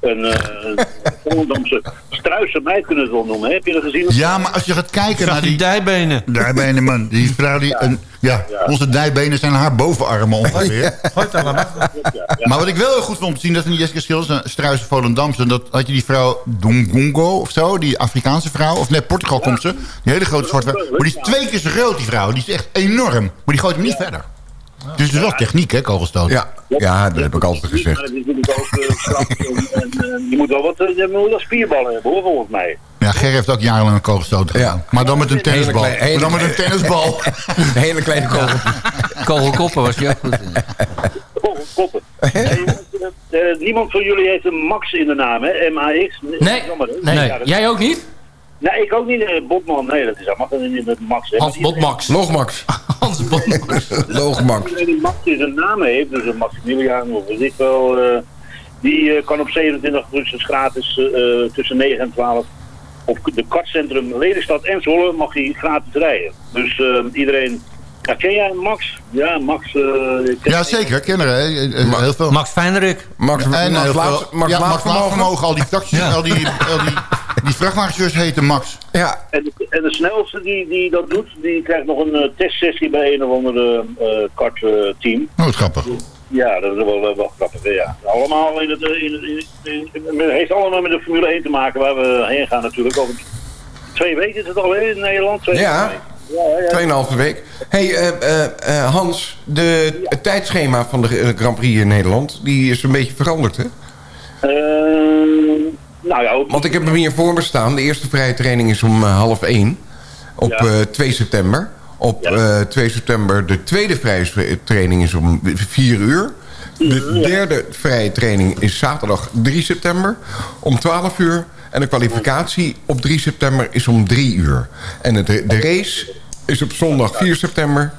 Een, een Volendamse struise meid kunnen we het wel noemen. hè. Heb je dat gezien? Ja, maar als je gaat kijken naar die... dijbenen. Dijbenen, man. Die vrouw die... Een, ja, onze dijbenen zijn haar bovenarmen ongeveer. Maar wat ik wel heel goed vond om te zien, dat is niet Jessica Schils, een struise Volendamse. En dat had je die vrouw Dongongo of zo, die Afrikaanse vrouw. Of net Portugal komt ze. Die hele grote zwarte vrouw. Maar die is twee keer zo groot, die vrouw. Die is echt enorm. Maar die gooit hem niet verder. Dus het is wel techniek, hè, kogelstoot. Ja, ja dat heb ik altijd Maar gezegd. het is natuurlijk ook eh. En, eh, je moet wel wat eh, je moet wel spierballen hebben, hoor, volgens mij. Ja, Ger heeft ook jarenlang een kogelstoot gedaan. Maar dan met een tennisbal. Maar dan met een tennisbal. Een hele kleine kogel. Kogelkoppen was je ook goed in. Koppen. koppen. Eh, niemand van jullie heeft een Max in de naam, hè? M-A-X. Nee, nee. Jij ook niet? Nee, ik ook niet. Botman, nee, dat is allemaal niet met Max. hè. Hans Botmax. Logmax. Hans Botmax. Logmax. Iedereen die Max in zijn naam heeft, dus een Maximilian of weet ik wel, eh, die eh, kan op 27 augustus gratis eh, tussen 9 en 12 op de kartcentrum Lelystad en Zwolle mag hij gratis rijden. Dus iedereen... Ja, ken jij Max? Ja, Max... eh, ik ken- Ja, zeker. Kinderen, hè. Heel veel. Max Fijnerik. Max, En Max, Max Max die taxis, al die, al die, die vrachtwagenchauffeurs heten Max. Ja, En de, en de snelste die, die dat doet, die krijgt nog een eh, testsessie bij een of andere eh kartteam. Oh, wat grappig. Ja, dat is wel, eh, wel grappig. hè, Ja. Allemaal in het, eh, in het, in, in- het heeft allemaal met de Formule 1 te maken waar we heen gaan natuurlijk. Over twee weken is het al in Nederland. Twee Ja. Ja, ja. tweeënhalve week. hey, eh, eh, eh, Hans, de, het tijdschema van de eh, Grand Prix in Nederland... die is een beetje veranderd, hè? Eh, nou ja, ook, Want ik heb hem hier voor me staan. De eerste vrije training is om eh, half één. Op Ja. eh, 2 september. Op Ja. eh, 2 september de tweede vrije training is om 4 uur. De derde vrije training is zaterdag 3 september om 12 uur. En de kwalificatie op 3 september is om 3 uur. En het, de race is op zondag 4 september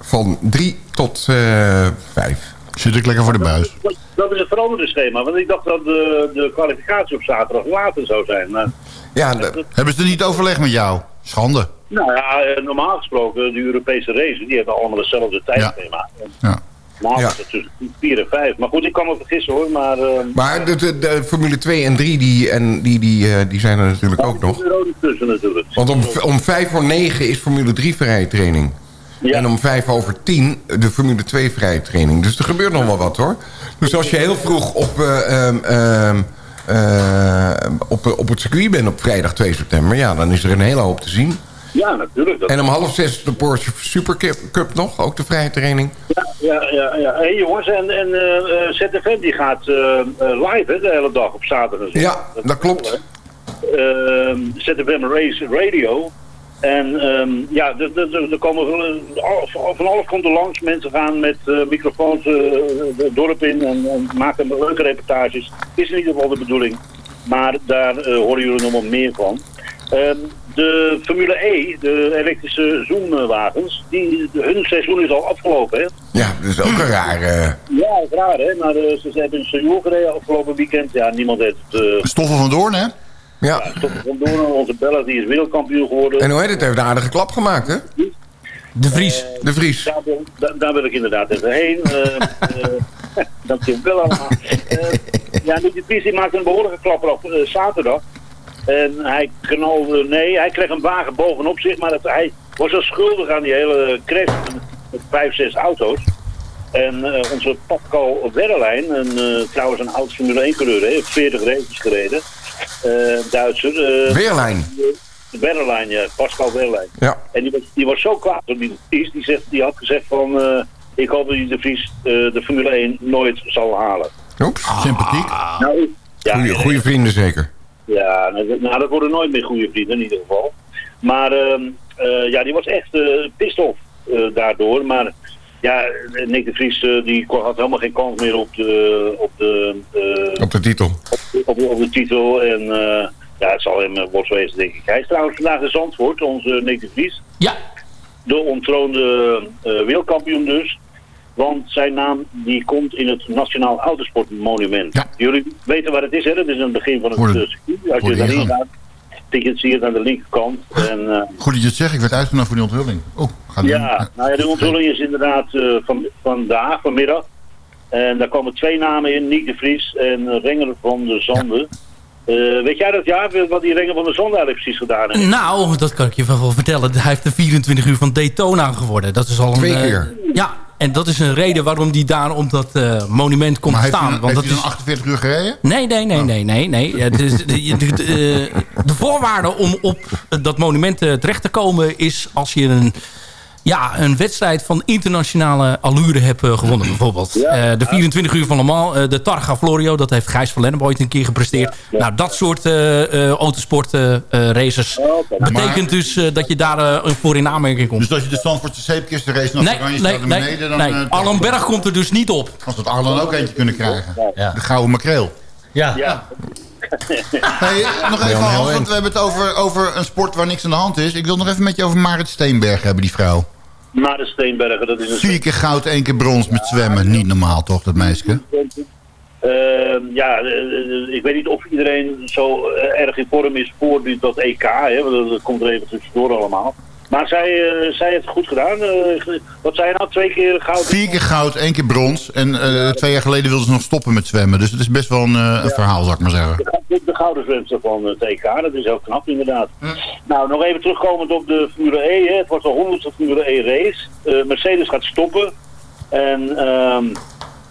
van 3 tot eh 5. Zit ik lekker voor de buis. dat, dat is een veranderde schema. Want ik dacht dat de, de kwalificatie op zaterdag later zou zijn. Maar, Ja, de- Hebben ze er niet overleg met jou? Schande. nou ja, eh, normaal gesproken, de Europese races, die hebben allemaal hetzelfde tijdschema. Ja. Ja. het tussen 4 en 5. Maar goed, ik kan me vergissen hoor. Maar, eh, maar de, de, de Formule 2 en 3 die, en die, die, eh, die zijn er natuurlijk ook nog. Tussen natuurlijk. Want om, om vijf voor negen is Formule 3 vrije training. Ja. En om vijf over tien de Formule 2 vrije training. Dus er gebeurt nog wel wat hoor. Dus als je heel vroeg op, eh, ehm, ehm, eh, op, op het circuit bent op vrijdag 2 september... ja, dan is er een hele hoop te zien. Ja, natuurlijk. Dat... En om half zes de Porsche Super Cup, nog, ook de vrije training. Ja, ja, ja. ja. Hey, jongens, en, en eh, eh, ZFM die gaat eh, eh, live hè, de hele dag op zaterdag. en Ja, dat klopt. Ehm, ZFM Race Radio. En ehm, ja, er- komen van, al- van alles komt er langs. Mensen gaan met eh, microfoons eh, het dorp in en, en maken leuke reportages. Is in ieder geval de bedoeling. Maar daar eh, horen jullie nog wel meer van. Ehm, de Formule E, de elektrische zoomwagens, die, hun seizoen is al afgelopen. Hè? Ja, dat is ook een raar... eh, Ja, raar hè. Maar eh, ze hebben een seizoen gereden afgelopen weekend. Ja, niemand heeft het... eh Stoffen van Doorn, hè? Ja. Onze Bella, die is wereldkampioen geworden. En hoe heet het? Heeft een aardige klap gemaakt, hè? De Vries. De Vries. Daar wil, daar, daar wil ik inderdaad even heen. Eh eh, dankjewel allemaal. Eh, ja, die Vries die maakte een behoorlijke klapper op eh, zaterdag. En hij knalde, nee, hij kreeg een wagen bovenop zich, maar het, hij was zo schuldig aan die hele crash met, vijf, zes auto's. En eh, onze Pascal Werrelijn, een, eh, trouwens een oud Formule 1 coureur, hè, heeft 40 races gereden, eh, Duitser. eh, Weerlijn. Werrelijn, ja, Pascal Werrelijn. Ja. En die was, die was zo kwaad op die Vries. Die, zegt, die had gezegd van... eh, ik hoop dat die de Vries eh, de Formule 1 nooit zal halen. Oeps. Sympathiek. Nou, ja, Goeie, goeie vrienden zeker. ja nou, dat- nou, dat worden nooit meer goede vrienden in ieder geval. Maar ehm, eh, ja, die was echt uh, pissed off eh, daardoor. Maar ja, Nick de Vries eh, die had helemaal geen kans meer op de, op de, eh, Op de titel. op, op de titel. En eh, ja, het zal hem uh, worst wezen, denk ik. Hij is trouwens vandaag in Zandvoort, onze Nick de Vries. Ja. De ontroonde eh, wereldkampioen dus. Want zijn naam die komt in het Nationaal Autosportmonument. Ja. Jullie weten waar het is, hè? Dat is aan het begin van het de- circuit. Als je de daarin gaat. Het aan de linkerkant. En, eh, Goed dat je het zegt, ik werd uitgenodigd voor die onthulling. Oh, ga doen. ja, nou ja, de onthulling is inderdaad eh, van, vandaag, vanmiddag. En daar komen twee namen in, Nick de Vries en eh, Renger van der Zanden. Eh, weet jij dat ja, wat die Renger van der Zanden eigenlijk precies gedaan heeft? Nou, dat kan ik je wel vertellen. Hij heeft de 24 uur van Daytona geworden. Dat is al een, Twee keer. ja, en dat is een reden waarom hij daar op dat eh, monument komt Maar heeft staan. want heeft dat is... dan 48 uur gereden? Nee, nee, nee, nee, nee. nee. Ja, dus de, de, de, de, de voorwaarde om op dat monument eh, terecht te komen... is als je een, ja, een wedstrijd van internationale allure hebt eh, gewonnen, bijvoorbeeld. Eh, de 24 uur van Le Mans, eh, de Targa Florio... dat heeft Gijs van Lennep ooit een keer gepresteerd. Nou, dat soort uh, autosport uh, races betekent dus uh, dat je daar uh, voor in aanmerking komt. Dus als je de Zandvoortse zeepkisten race naar nee, Oranje nee, staat naar nee, beneden... Dan, nee. uh, Arlen Berg komt er dus niet op. Als dat Arlen ook eentje kunnen krijgen. Ja. De gouden makreel. Ja. Ja. Hey, nog even Hans, want we hebben het over, over een sport waar niks aan de hand is. Ik wil nog even met je over Marit Steenberg hebben, die vrouw. Marit Steenbergen, dat is een... Vier keer goud, één keer brons met zwemmen. Niet normaal toch, dat meisje? Uh, ja, uh, ik weet niet of iedereen zo uh, erg in vorm is voor dat EK. Hè, want dat komt er even tussendoor allemaal. Maar zij, zij heeft het goed gedaan. wat zei je nou? Twee keer goud? Vier keer goud, één keer brons. En twee jaar geleden wilde ze nog stoppen met zwemmen. Dus het is best wel een, verhaal, zou ik maar zeggen. De, de gouden zwemster van het EK, dat is heel knap inderdaad. Hm. Nou, nog even terugkomend op de Formule E. Hè. Het wordt de honderdste Formule E race. Mercedes gaat stoppen. En... Um,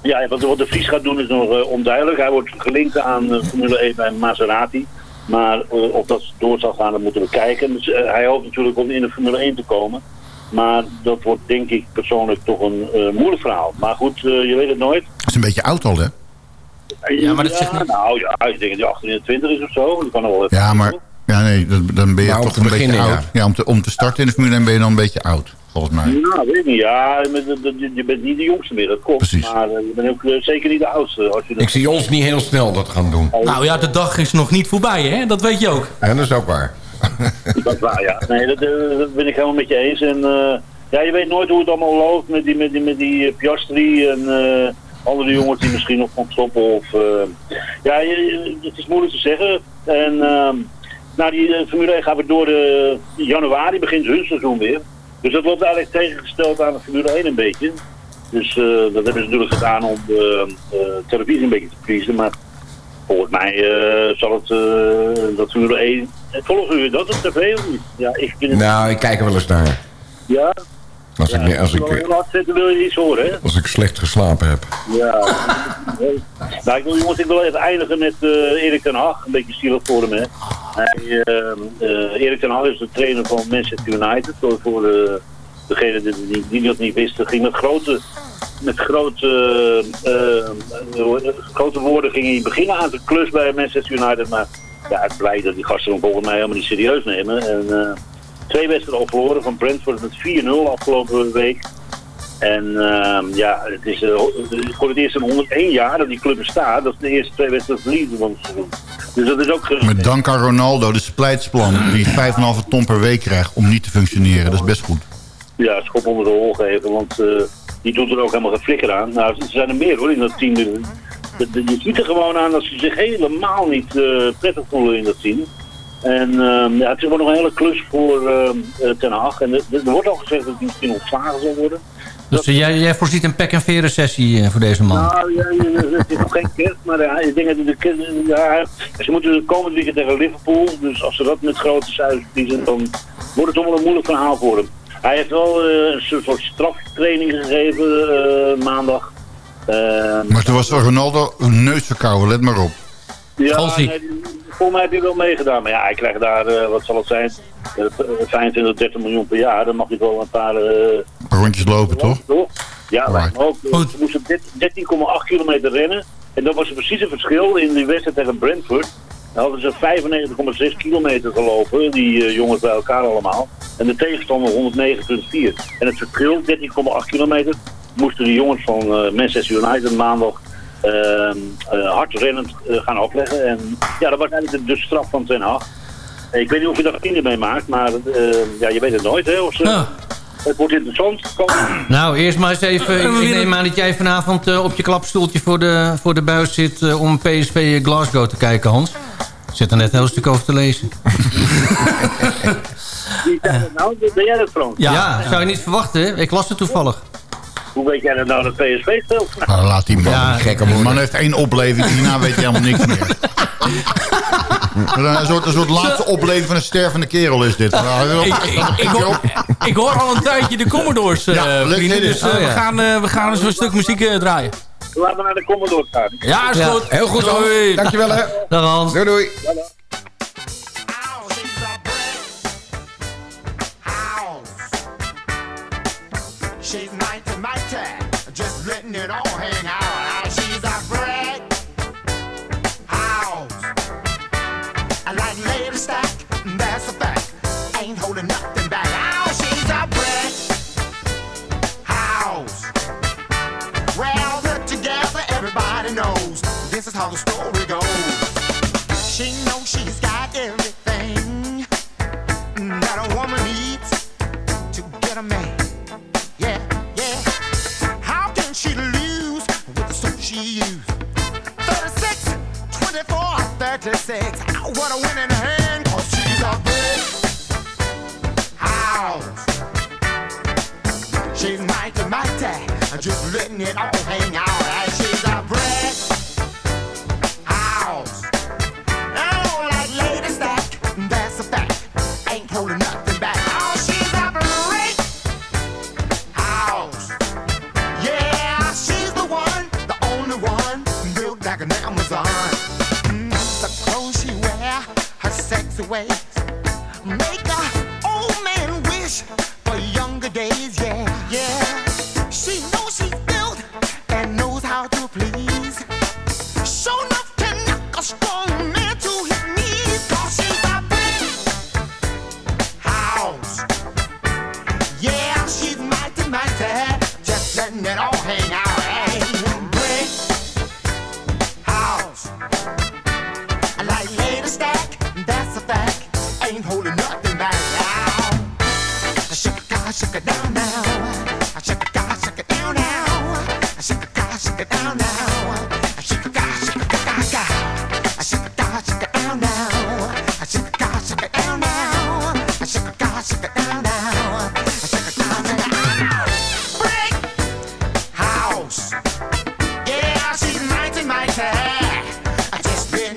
ja, wat, wat de Vries gaat doen is nog onduidelijk. Hij wordt gelinkt aan Formule 1 bij Maserati. Maar uh, of dat door zal gaan, dat moeten we kijken. Dus, hij hoopt natuurlijk om in de Formule 1 te komen. Maar dat wordt denk ik persoonlijk toch een moeilijk verhaal. Maar goed, je weet het nooit. Het is een beetje oud al, hè? Ja, maar dat ja, zegt niet... Nou ja, ik denk dat hij 28 is of zo. Dat kan nog wel even ja, maar ja, nee, dan, ben je toch om een beetje oud. ja. Ja, om, te, om te starten in de Formule 1 ben je dan een beetje oud, volgens mij. Nou, weet ik niet. Ja, je bent niet de jongste meer, dat klopt. Precies. Maar je bent ook uh, zeker niet de oudste. Als je dat... Ik zie ons niet heel snel dat gaan doen. Nou ja, de dag is nog niet voorbij, hè? Dat weet je ook. Ja, dat is ook waar. Dat is waar, ja. Nee, dat, uh, dat ben ik helemaal met je eens. En uh, ja, je weet nooit hoe het allemaal loopt met die, met die, met die Piastri en andere jongens die misschien nog gaan stoppen. Of, ja, je, het is moeilijk te zeggen. En nou, die Formule 1 gaat weer door de januari, begint hun seizoen weer. Dus dat wordt eigenlijk tegengesteld aan de Formule 1 een beetje. Dus uh, dat hebben ze natuurlijk gedaan om de uh, televisie een beetje te pleasen. Maar volgens mij uh, zal het dat Formule 1... Volgen u dat op tv of niet? Ja, ik vind het... Nou, ik kijk er wel eens naar. Ja? Als ja, ik, als ik, wil je iets horen, hè? Als ik slecht geslapen heb. Ja. nou, ik wil, jongens, ik wil even eindigen met uh, Erik ten Hag. Een beetje zielig voor hem, hè. Hij, uh, uh, Erik ten Hag is de trainer van Manchester United. Voor, voor de, degene die, die dat niet wisten, ging met grote, met grote, grote woorden ging hij beginnen aan zijn klus bij Manchester United. Maar ja, het blijkt dat die gasten hem volgens mij helemaal niet serieus nemen. En, twee wedstrijden al verloren van Brentford met 4-0 afgelopen week. En uh, ja, het is uh, voor het eerst in 101 jaar dat die club bestaat. Dat is de eerste twee wedstrijden verliezen van het seizoen. Dus dat is ook... Met dank aan Ronaldo, de splijtsplan, die 5,5 ton per week krijgt om niet te functioneren. Dat is best goed. Ja, schop onder de hol geven, want uh, die doet er ook helemaal geen flikker aan. Nou, er zijn er meer hoor in dat team. Je ziet er gewoon aan dat ze zich helemaal niet prettig voelen in dat team. En uh, ja, het is nog een hele klus voor uh, Ten Hag. En er, er wordt al gezegd dat hij misschien ontslagen zal worden. Dus dat, jij, jij voorziet een pek- en veren sessie voor deze man? Nou, ja, het is nog geen kerst, maar ja, ik denk dat de, ja, ze moeten komend weekend tegen Liverpool. Dus als ze dat met grote cijfers verliezen, dan wordt het toch wel een moeilijk verhaal voor hem. Hij heeft wel uh, een soort straftraining gegeven maandag. maar toen was Ronaldo een neus verkouden, let maar op. Ja, nee, volgens mij heb hij wel meegedaan. Maar ja, hij krijgt daar, uh, wat zal het zijn, uh, 25, 30 miljoen per jaar. Dan mag hij wel een paar... Uh, rondjes lopen, toch? toch? Ja, right. ook. Goed. Ze moesten 13,8 kilometer rennen. En dat was precies een verschil in die wedstrijd tegen Brentford. Dan hadden ze 95,6 kilometer gelopen, die jongens bij elkaar allemaal. En de tegenstander 109,4. En het verschil, 13,8 kilometer, moesten de jongens van Manchester United maandag hard rennend uh, gaan opleggen. En ja, dat was eigenlijk de, de straf van Ten Hag. Ik weet niet of je daar vrienden mee maakt, maar ja, je weet het nooit. Hè, of ze, ja. Het wordt interessant. Kom. Nou, eerst maar eens even. Ik, ik neem aan dat jij vanavond op je klapstoeltje voor de, voor de buis zit om PSV Glasgow te kijken, Hans. zit er net een heel stuk over te lezen. Nou? Ben jij dat, Frans? Ja, zou je niet verwachten, hè? Ik las het toevallig. Hoe weet jij dat nou dat PSV speelt? Nou, laat die man Ja, niet gekker worden. De man heeft één opleving, hierna weet je helemaal niks meer. een, soort, een soort laatste opleving van een stervende kerel is dit. Nou, ik, ik, ik, hoor, ik hoor al een tijdje de Commodores, eh, Ja, leuk vrienden. Dus eh, Oh, ja. we, gaan, eh, we gaan eens een stuk muziek eh, draaien. Laten we naar de Commodore gaan. Ja, is Ja. goed. Heel goed, Hans. Doei. Dankjewel, hè. Dag Hans. Doei, doei. Letting it all hang out. She's a brick house. I like lady stack, that's a fact. Ain't holding nothing back. Oh, she's a brick house. Well, put together, everybody knows this is how the story goes. She knows she's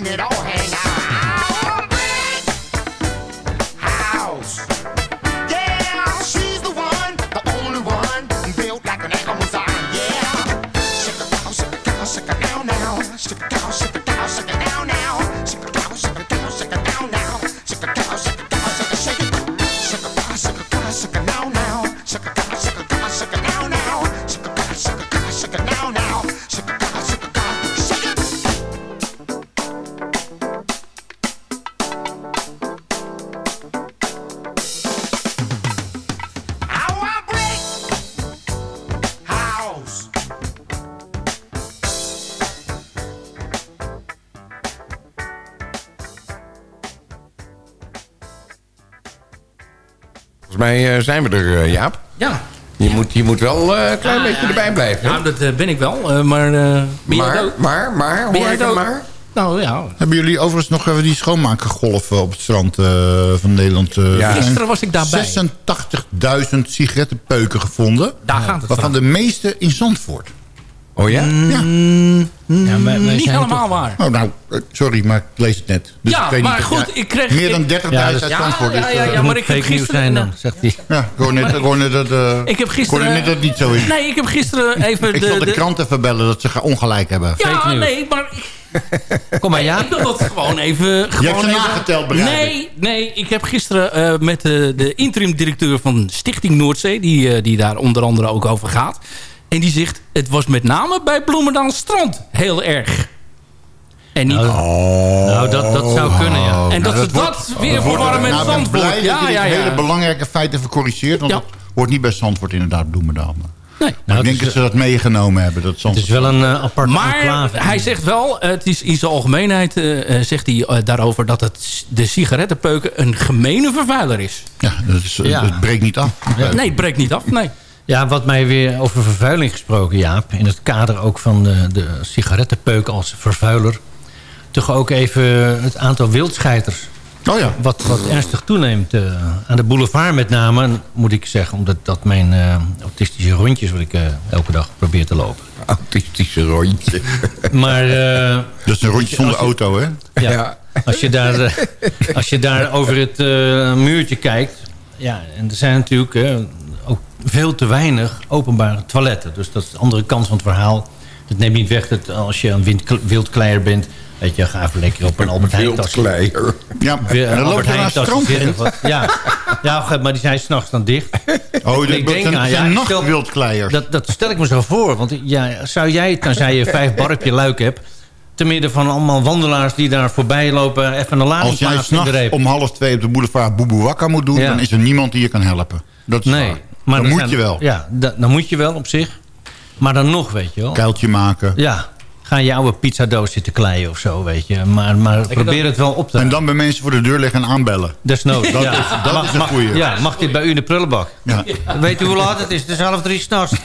it all hang mij eh, zijn we er, eh, Jaap. Ja. Je, moet, je moet wel eh, een klein beetje erbij blijven. hè? Nou, dat ben ik wel. eh, maar eh, maar, maar, maar, hoor ik het maar? Nou ja. Hebben jullie overigens nog even die schoonmakergolf eh, op het strand eh, van Nederland? eh, Ja. er Gisteren was ik daarbij. 86.000 sigarettenpeuken gevonden. Daar gaat het Waarvan van. de meeste in Zandvoort. Oh ja? Mm. Ja. Ja, wij, wij Niet helemaal toch- waar. Oh, nou, eh, sorry, maar ik lees het net. Dus Ja, ik weet maar niet, goed, ik kreeg- Meer dan ik- 30.000 Ja, uit Zandvoort. ja, ja, eh, ja, maar ik heb gisteren... zijn dan, zegt hij. Ja, ik hoor net, ik hoor net dat, eh, Ik heb gisteren... net dat het niet zo is. Nee, ik heb gisteren even ik de... zal de, de- krant even bellen dat ze ongelijk hebben. Ja, Fake news. nee, maar... Kom maar, ja. Ik wil dat gewoon even... Gewoon hebt ze even- nageteld, begrijp Nee, nee, ik heb gisteren eh, met de, de interim-directeur van Stichting Noordzee... Die, eh, die daar onder andere ook over gaat... En die zegt, het was met name bij Bloemendaal Strand heel erg. En niet... Nou, nou, dat, dat zou kunnen, ja. en dat, Nou, ze dat, weer verwarren met nou, ik ben Zandvoort. dat Ja, ja, ja. hele belangrijke feit even corrigeert. Want Ja. dat hoort niet bij Zandvoort inderdaad, Bloemendaal. Nee. ik Nou, denk het dat ze dat meegenomen hebben. Dat het is wel een eh, aparte Maar enclave. hij zegt wel, het is in zijn algemeenheid eh, eh, zegt hij daarover dat het, de sigarettenpeuken een gemene vervuiler is. Ja, dat is, Ja. het breekt niet af. Nee, het breekt niet af. Nee. Ja, wat mij weer over vervuiling gesproken, Jaap. In het kader ook van de, de sigarettenpeuk als vervuiler. toch ook even het aantal wildscheiters. Oh ja. Wat, wat ernstig toeneemt. eh, aan de boulevard met name, moet ik zeggen. Omdat dat mijn eh, autistische rondjes... wat ik eh, elke dag probeer te lopen. Autistische rondje. Maar... eh, Dat is een rondje zonder auto, hè? ja, Als, je daar, als je daar over het eh, muurtje kijkt... Ja, en er zijn natuurlijk veel te weinig openbare toiletten. Dus dat is de andere kant van het verhaal. Het neemt niet weg dat als je een wildkleier bent... Weet je, ga even lekker op een Albert Heijn tasje. Wildkleier. Ja, en een dan loop je naar het. Ja, ja, maar die zijn s'nachts dan dicht. Oh, Ik dat, dat denk zijn, aan, ja, ik nachtwildkleiers. Dat, dat stel ik me zo voor. Want ja, zou jij, tenzij je vijf bar op je luik hebt... te midden van allemaal wandelaars die daar voorbij lopen... even een lading Als jij s'nachts om half twee op de boulevard Boeboe Wakka moet doen... Ja. dan is er niemand die je kan helpen. Dat is Nee, waar. Maar dan moet zijn- je wel. Ja, da- dan moet je wel op zich. Maar dan nog, weet je wel. Kuiltje maken. Ja, ga je oude pizzadoos zitten kleien of zo, weet je. Maar, maar probeer het wel op te En dan bij mensen voor de deur liggen en aanbellen. Desnoods, Dat, ja. is, dat Mag- is een goeie. Ja, mag dit bij u in de prullenbak? Ja. Weet u hoe laat het is? Het is half drie s'nachts.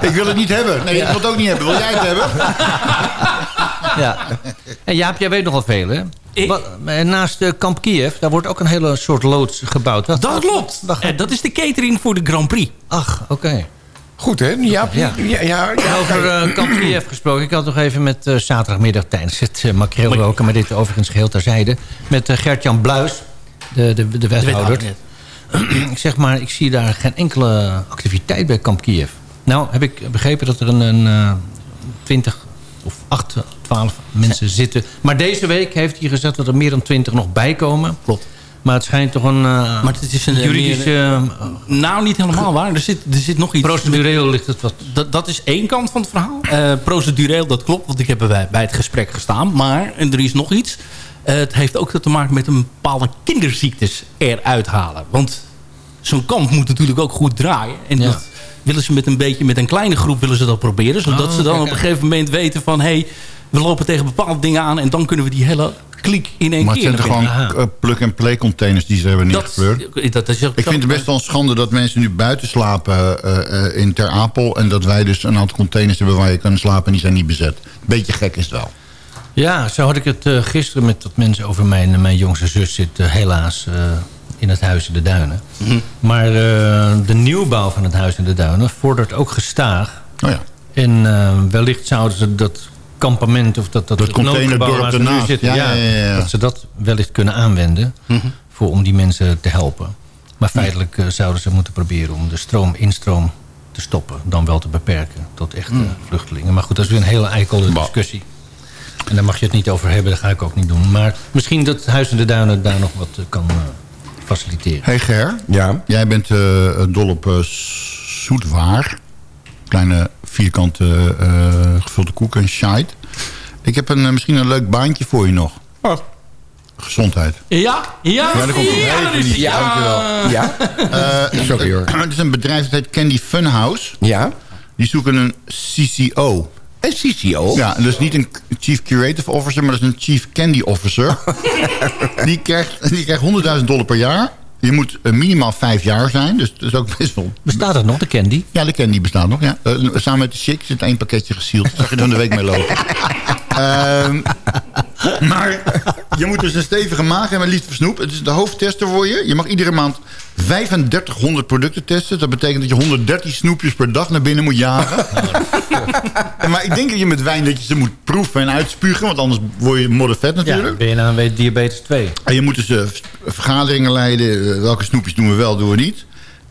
Ik wil het niet hebben. Nee, ik wil het ook niet hebben. Wil jij het hebben? Ja. En Jaap, jij weet nogal veel, hè? Wat, eh, naast eh, Kamp Kiev, daar wordt ook een hele soort loods gebouwd. Wat- Dat klopt. Eh, dat is de catering voor de Grand Prix. Ach, oké. Goed, hè? Ja, ja. ja, ja, ja. Over eh, Kamp Kiev gesproken. Ik had nog even met eh, zaterdagmiddag tijdens het uh, makreel roken... maar dit overigens geheel terzijde... met Gert-Jan Bluis, de, de, de wethouder. ik zeg maar, ik zie daar geen enkele activiteit bij Kamp Kiev. Nou, heb ik begrepen dat er een, een eh, 20 of 8, 12 mensen zitten. Maar deze week heeft hij gezegd dat er meer dan 20 nog bijkomen. Klopt. Maar het schijnt toch een, uh, Maar het is een, juridische... meer, nou, niet helemaal waar. Er zit, er zit nog iets... Procedureel ligt het wat... Dat, dat is één kant van het verhaal. Uh, procedureel, dat klopt, want ik heb bij, bij het gesprek gestaan. Maar en er is nog iets. Het heeft ook te maken met een bepaalde kinderziektes eruit halen. Want zo'n kamp moet natuurlijk ook goed draaien. En ja. dat willen ze met een beetje met een kleine groep willen ze dat proberen. Zodat oh, ze dan kijk, op een gegeven moment weten van... Hey, we lopen tegen bepaalde dingen aan en dan kunnen we die hele kliek in één maar keer. Maar het zijn gewoon uh, plug-and-play containers die ze hebben neergepleurd? Dat, dat is ik vind het best wel een schande dat mensen nu buiten slapen uh, in Ter Apel... en dat wij dus een aantal containers hebben waar je kan slapen en die zijn niet bezet. Beetje gek is het wel. Ja, zo had ik het uh, gisteren met dat mensen over mijn, mijn jongste zus zit helaas in het Huis in de Duinen. Mm -hmm. Maar de nieuwbouw van het Huis in de Duinen vordert ook gestaag. Oh ja. En wellicht zouden ze dat kampement of dat, dat, dat containerdorp waar ze nu zitten, ja, dat ze dat wellicht kunnen aanwenden mm -hmm. voor, om die mensen te helpen. Maar feitelijk uh, zouden ze moeten proberen om de stroom, instroom te stoppen. Dan wel te beperken tot echte mm. vluchtelingen. Maar goed, dat is weer een hele eikelde discussie. En daar mag je het niet over hebben, dat ga ik ook niet doen. Maar misschien dat Huis in de Duinen daar nog wat kan faciliteren. Hey Ger, ja? jij bent dol op zoetwaar kleine vierkante uh, gevulde koek en shite. Ik heb een, uh, misschien een leuk baantje voor je nog. Oh. Gezondheid. Ja, ja, ja, dat komt ja, ja, niet. Ja, Dankjewel. Ja? Uh, Sorry hoor. Het is een bedrijf dat heet Candy Funhouse. Ja? Die zoeken een CCO. Een CCO? Ja, dus niet een Chief Creative Officer, maar dat is een Chief Candy Officer. die krijgt, die krijgt 100.000 dollar per jaar. Je moet uh, minimaal vijf jaar zijn, dus dat is ook best wel... Bestaat het nog, de candy? Ja, de candy bestaat nog, ja. Uh, samen met de chic zit één pakketje gesield. Daar zag je er de week mee lopen. um, maar je moet dus een stevige maag hebben, liefst voor snoep. Het is de hoofdtester voor je. Je mag iedere maand 3500 producten testen. Dat betekent dat je 113 snoepjes per dag naar binnen moet jagen. maar ik denk dat je met wijn dat je ze moet proeven en uitspugen. Want anders word je moddervet natuurlijk. Ja, ben je nou een diabetes 2. En je moet dus uh, vergaderingen leiden. welke snoepjes doen we wel, doen we niet.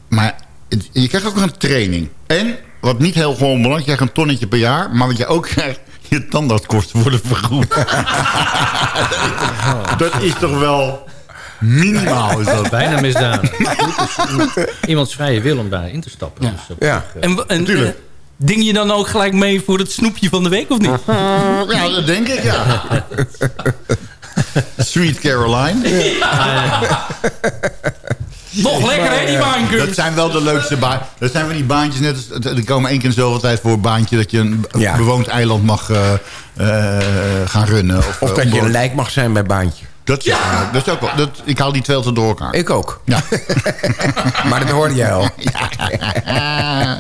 Maar het, je krijgt ook nog een training. En, wat niet heel gewoon belangrijk, je krijgt een tonnetje per jaar. Maar wat je ook krijgt, je tandartskosten worden vergoed. dat is toch wel minimaal. Is dat. Bijna misdadig. Iemands vrije wil om daarin te stappen. Ja. Dus ja. En, en uh, ding je dan ook gelijk mee voor het snoepje van de week, of niet? ja, dat denk ik, ja. Sweet Caroline. Ja. Nog lekker, hè, die baankunst? Dat zijn wel de leukste baantjes. Dat zijn van die baantjes net... Als, er komen één keer in zoveel tijd voor een baantje... dat je een ja. bewoond eiland mag uh, uh, gaan runnen. Of, of dat uh, je een lijk mag zijn bij baantje. Dat, ja. dat is ook wel, dat, ik haal die twee door elkaar. Ik ook. Ja. maar dat hoorde jij al. ja.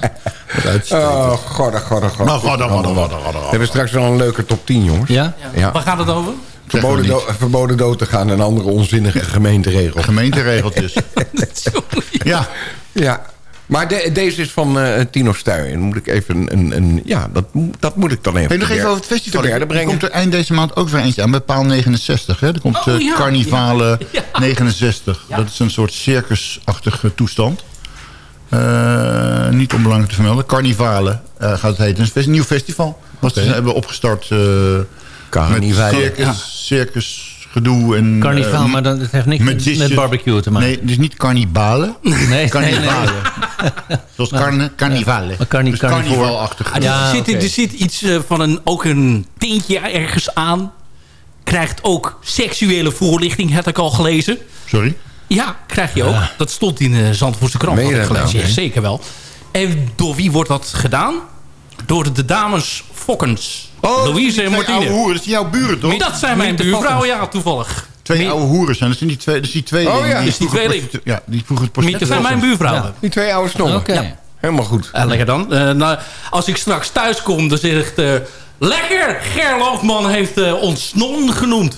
Oh, god, god, god. Nou, god, god, god, god, god, god. We hebben straks wel een leuke top 10, jongens. Ja? Ja. Waar gaat het over? Verboden, Zeg do- verboden dood te gaan en andere onzinnige gemeenteregels. Gemeenteregeltjes. ja. Ja. Maar de- deze is van eh Tino Stuy. En moet ik even een... een, een ja, dat, moet- dat moet ik dan even... Hey, nog even over het festival. Er brengen. komt er eind deze maand ook weer eentje aan bij paal 69. Hè? Er komt Oh, eh, ja. Carnivale 69. Dat is een soort circusachtige toestand. Eh, niet onbelangrijk te vermelden. Carnivale eh, gaat het heten. Het is een nieuw festival. Wat ze hebben opgestart eh Carnivale. met circus, circus gedoe en... Carnivaal, eh, maar dat, het heeft niks magician- met barbecue te maken. Nee, dus niet carnibalen. Nee, nee, Carnivale. Zoals carne, carnivale. Maar carni- Dus carnivalachtig. Ah, Ja, er, zit, er zit iets eh, van een, ook een tintje ergens aan. Krijgt ook seksuele voorlichting, heb ik al gelezen. Sorry? Ja, krijg je ook. Dat stond in de Zandvoortse krant. Meen ik dat gelezen. nou? Ja, zeker wel. En door wie wordt dat gedaan? Door de dames Fokkens. Louise en Martine. Hoeren, dat zijn jouw buren, toch? Dat zijn mijn buurvrouwen, ja, toevallig. Twee oude hoeren zijn. Dat zijn die twee, dat is die twee Oh ja, die tweeling. Ja, die vroeger het. Dat zijn mijn buurvrouwen. Ja. Die twee oude snommen. Oké. Ja. Helemaal goed. Eh, lekker dan. Eh, nou, als ik straks thuis kom, dan zegt... eh lekker, Gerloofman heeft eh, ons non genoemd.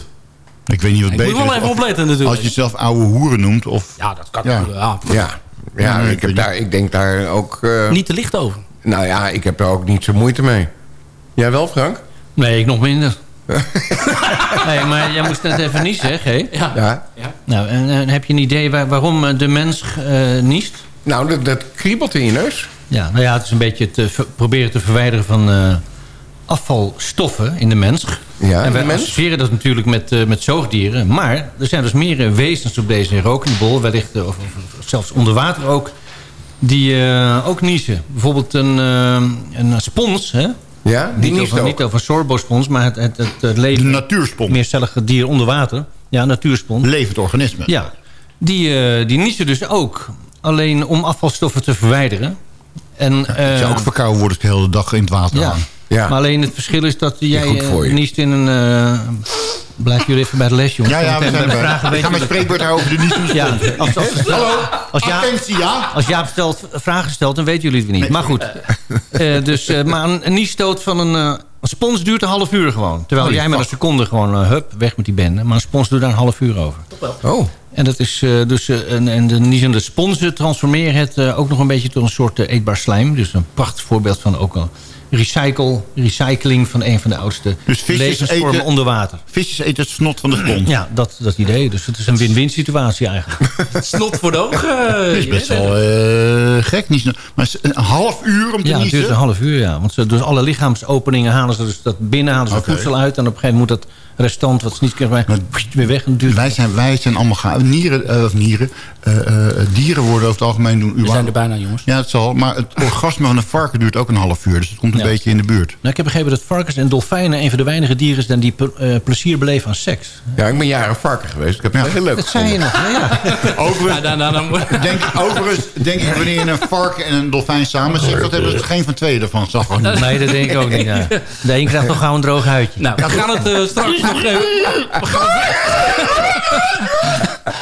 Ik weet niet wat Ik beter moet wel is, even opletten natuurlijk. Als je jezelf oude hoeren noemt of... Ja, dat kan. Ja. Ja. Ja, ik, heb daar, ik denk daar ook... eh, Niet te licht over. Nou ja, ik heb daar ook niet zo moeite mee. Jij wel, Frank? Nee, ik nog minder. nee, maar jij moest net even niet zeggen, hè? Ja. Ja. Nou, en, en heb je een idee waar- waarom eh, de mens eh niest? Nou, dat, dat kriebelt in je neus. Ja, nou ja, het is een beetje het proberen te verwijderen van eh, afvalstoffen in de mens. Ja, en wij mens? associëren dat natuurlijk met, eh, met zoogdieren. Maar er zijn dus meer wezens op deze rokende bol, wellicht of, of- of zelfs onder water ook, die eh, ook niezen. Bijvoorbeeld een, een spons, hè? Ja, die niet, over, ook. niet over een sorbospons, maar het, het, het, het De leven natuurspons. meercellige dier onder water. Ja, natuurspons. Levend organisme. Ja, die, eh, die niezen dus ook. Alleen om afvalstoffen te verwijderen. En, Als eh, je ook verkouden wordt de hele dag in het water ja. aan. Ja. Maar alleen het verschil is dat jij eh, je. niest in een... eh blijf jullie even bij de les, jongens. Ja, ja, we zijn bij vragen Ik ga mijn spreekbeurt houden over de niet Ja, als, als, als, als, Jaap, Attentie, ja? als Jaap stelt, vragen stelt, dan weten jullie het weer niet. maar goed, Eh, dus, eh, maar een, een niesstoot van een, een spons duurt een half uur gewoon. Terwijl Holy jij met een seconde gewoon, hup, weg met die bende. Maar een spons doet daar een half uur over. Oh, En, dat is, eh, dus, en, en de niezende sponsen transformeren het eh, ook nog een beetje tot een soort eetbaar slijm. Dus een prachtig voorbeeld van ook een recycle, recycling van een van de oudste Dus levensvormen eten- onder water. Visjes eten het snot van de spons. Ja, dat, dat idee. Dus het is een win-win situatie eigenlijk. Snot voor de ogen. Dat is best het. wel eh, gek. Niet, maar een half uur om te Ja, het duurt een half uur, ja. Want ze, dus alle lichaamsopeningen halen ze dus dat binnen, halen ze Oké. voedsel uit. En op een gegeven moment moet dat restant, wat ze niet krijgen, weer weg. Duurt Wij zijn, wij zijn allemaal gaan. Nieren, eh, of nieren. eh, eh, dieren worden over het algemeen doen. We zijn er bijna, jongens. Ja, het zal. Maar het orgasme van een varken duurt ook een half uur. Dus het komt een Ja. beetje in de buurt. Nou, ik heb begrepen dat varkens en dolfijnen een van de weinige dieren zijn die ple- eh, plezier beleven aan seks. ja, ik ben jaren varken geweest. Ik heb het heel leuk Dat zei je nog, ja. Overigens, Ja, dan, dan, dan, denk, overigens denk ik wanneer je een varken en een dolfijn samen zet... dat hebben ze geen van twee ervan. Zag gewoon niet. Nee, dat denk ik ook niet. Ja. De een krijgt toch gauw een droog huidje. nou, we gaan het straks nog even... We gaan,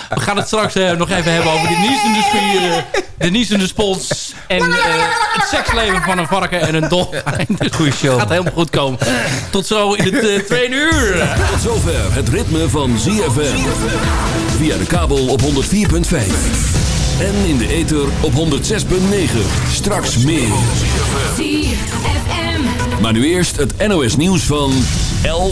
we gaan het straks eh, nog even hebben over de niezende spieren, de niezende spons en eh, het seksleven van een varken en een dolfijn. Goeie show. gaat helemaal goed komen. Tot zo in het tweede uur. Tot zover het ritme van ZFM. Via de kabel op 104.5. En in de ether op 106.9. Straks meer. Maar nu eerst het NOS nieuws van 11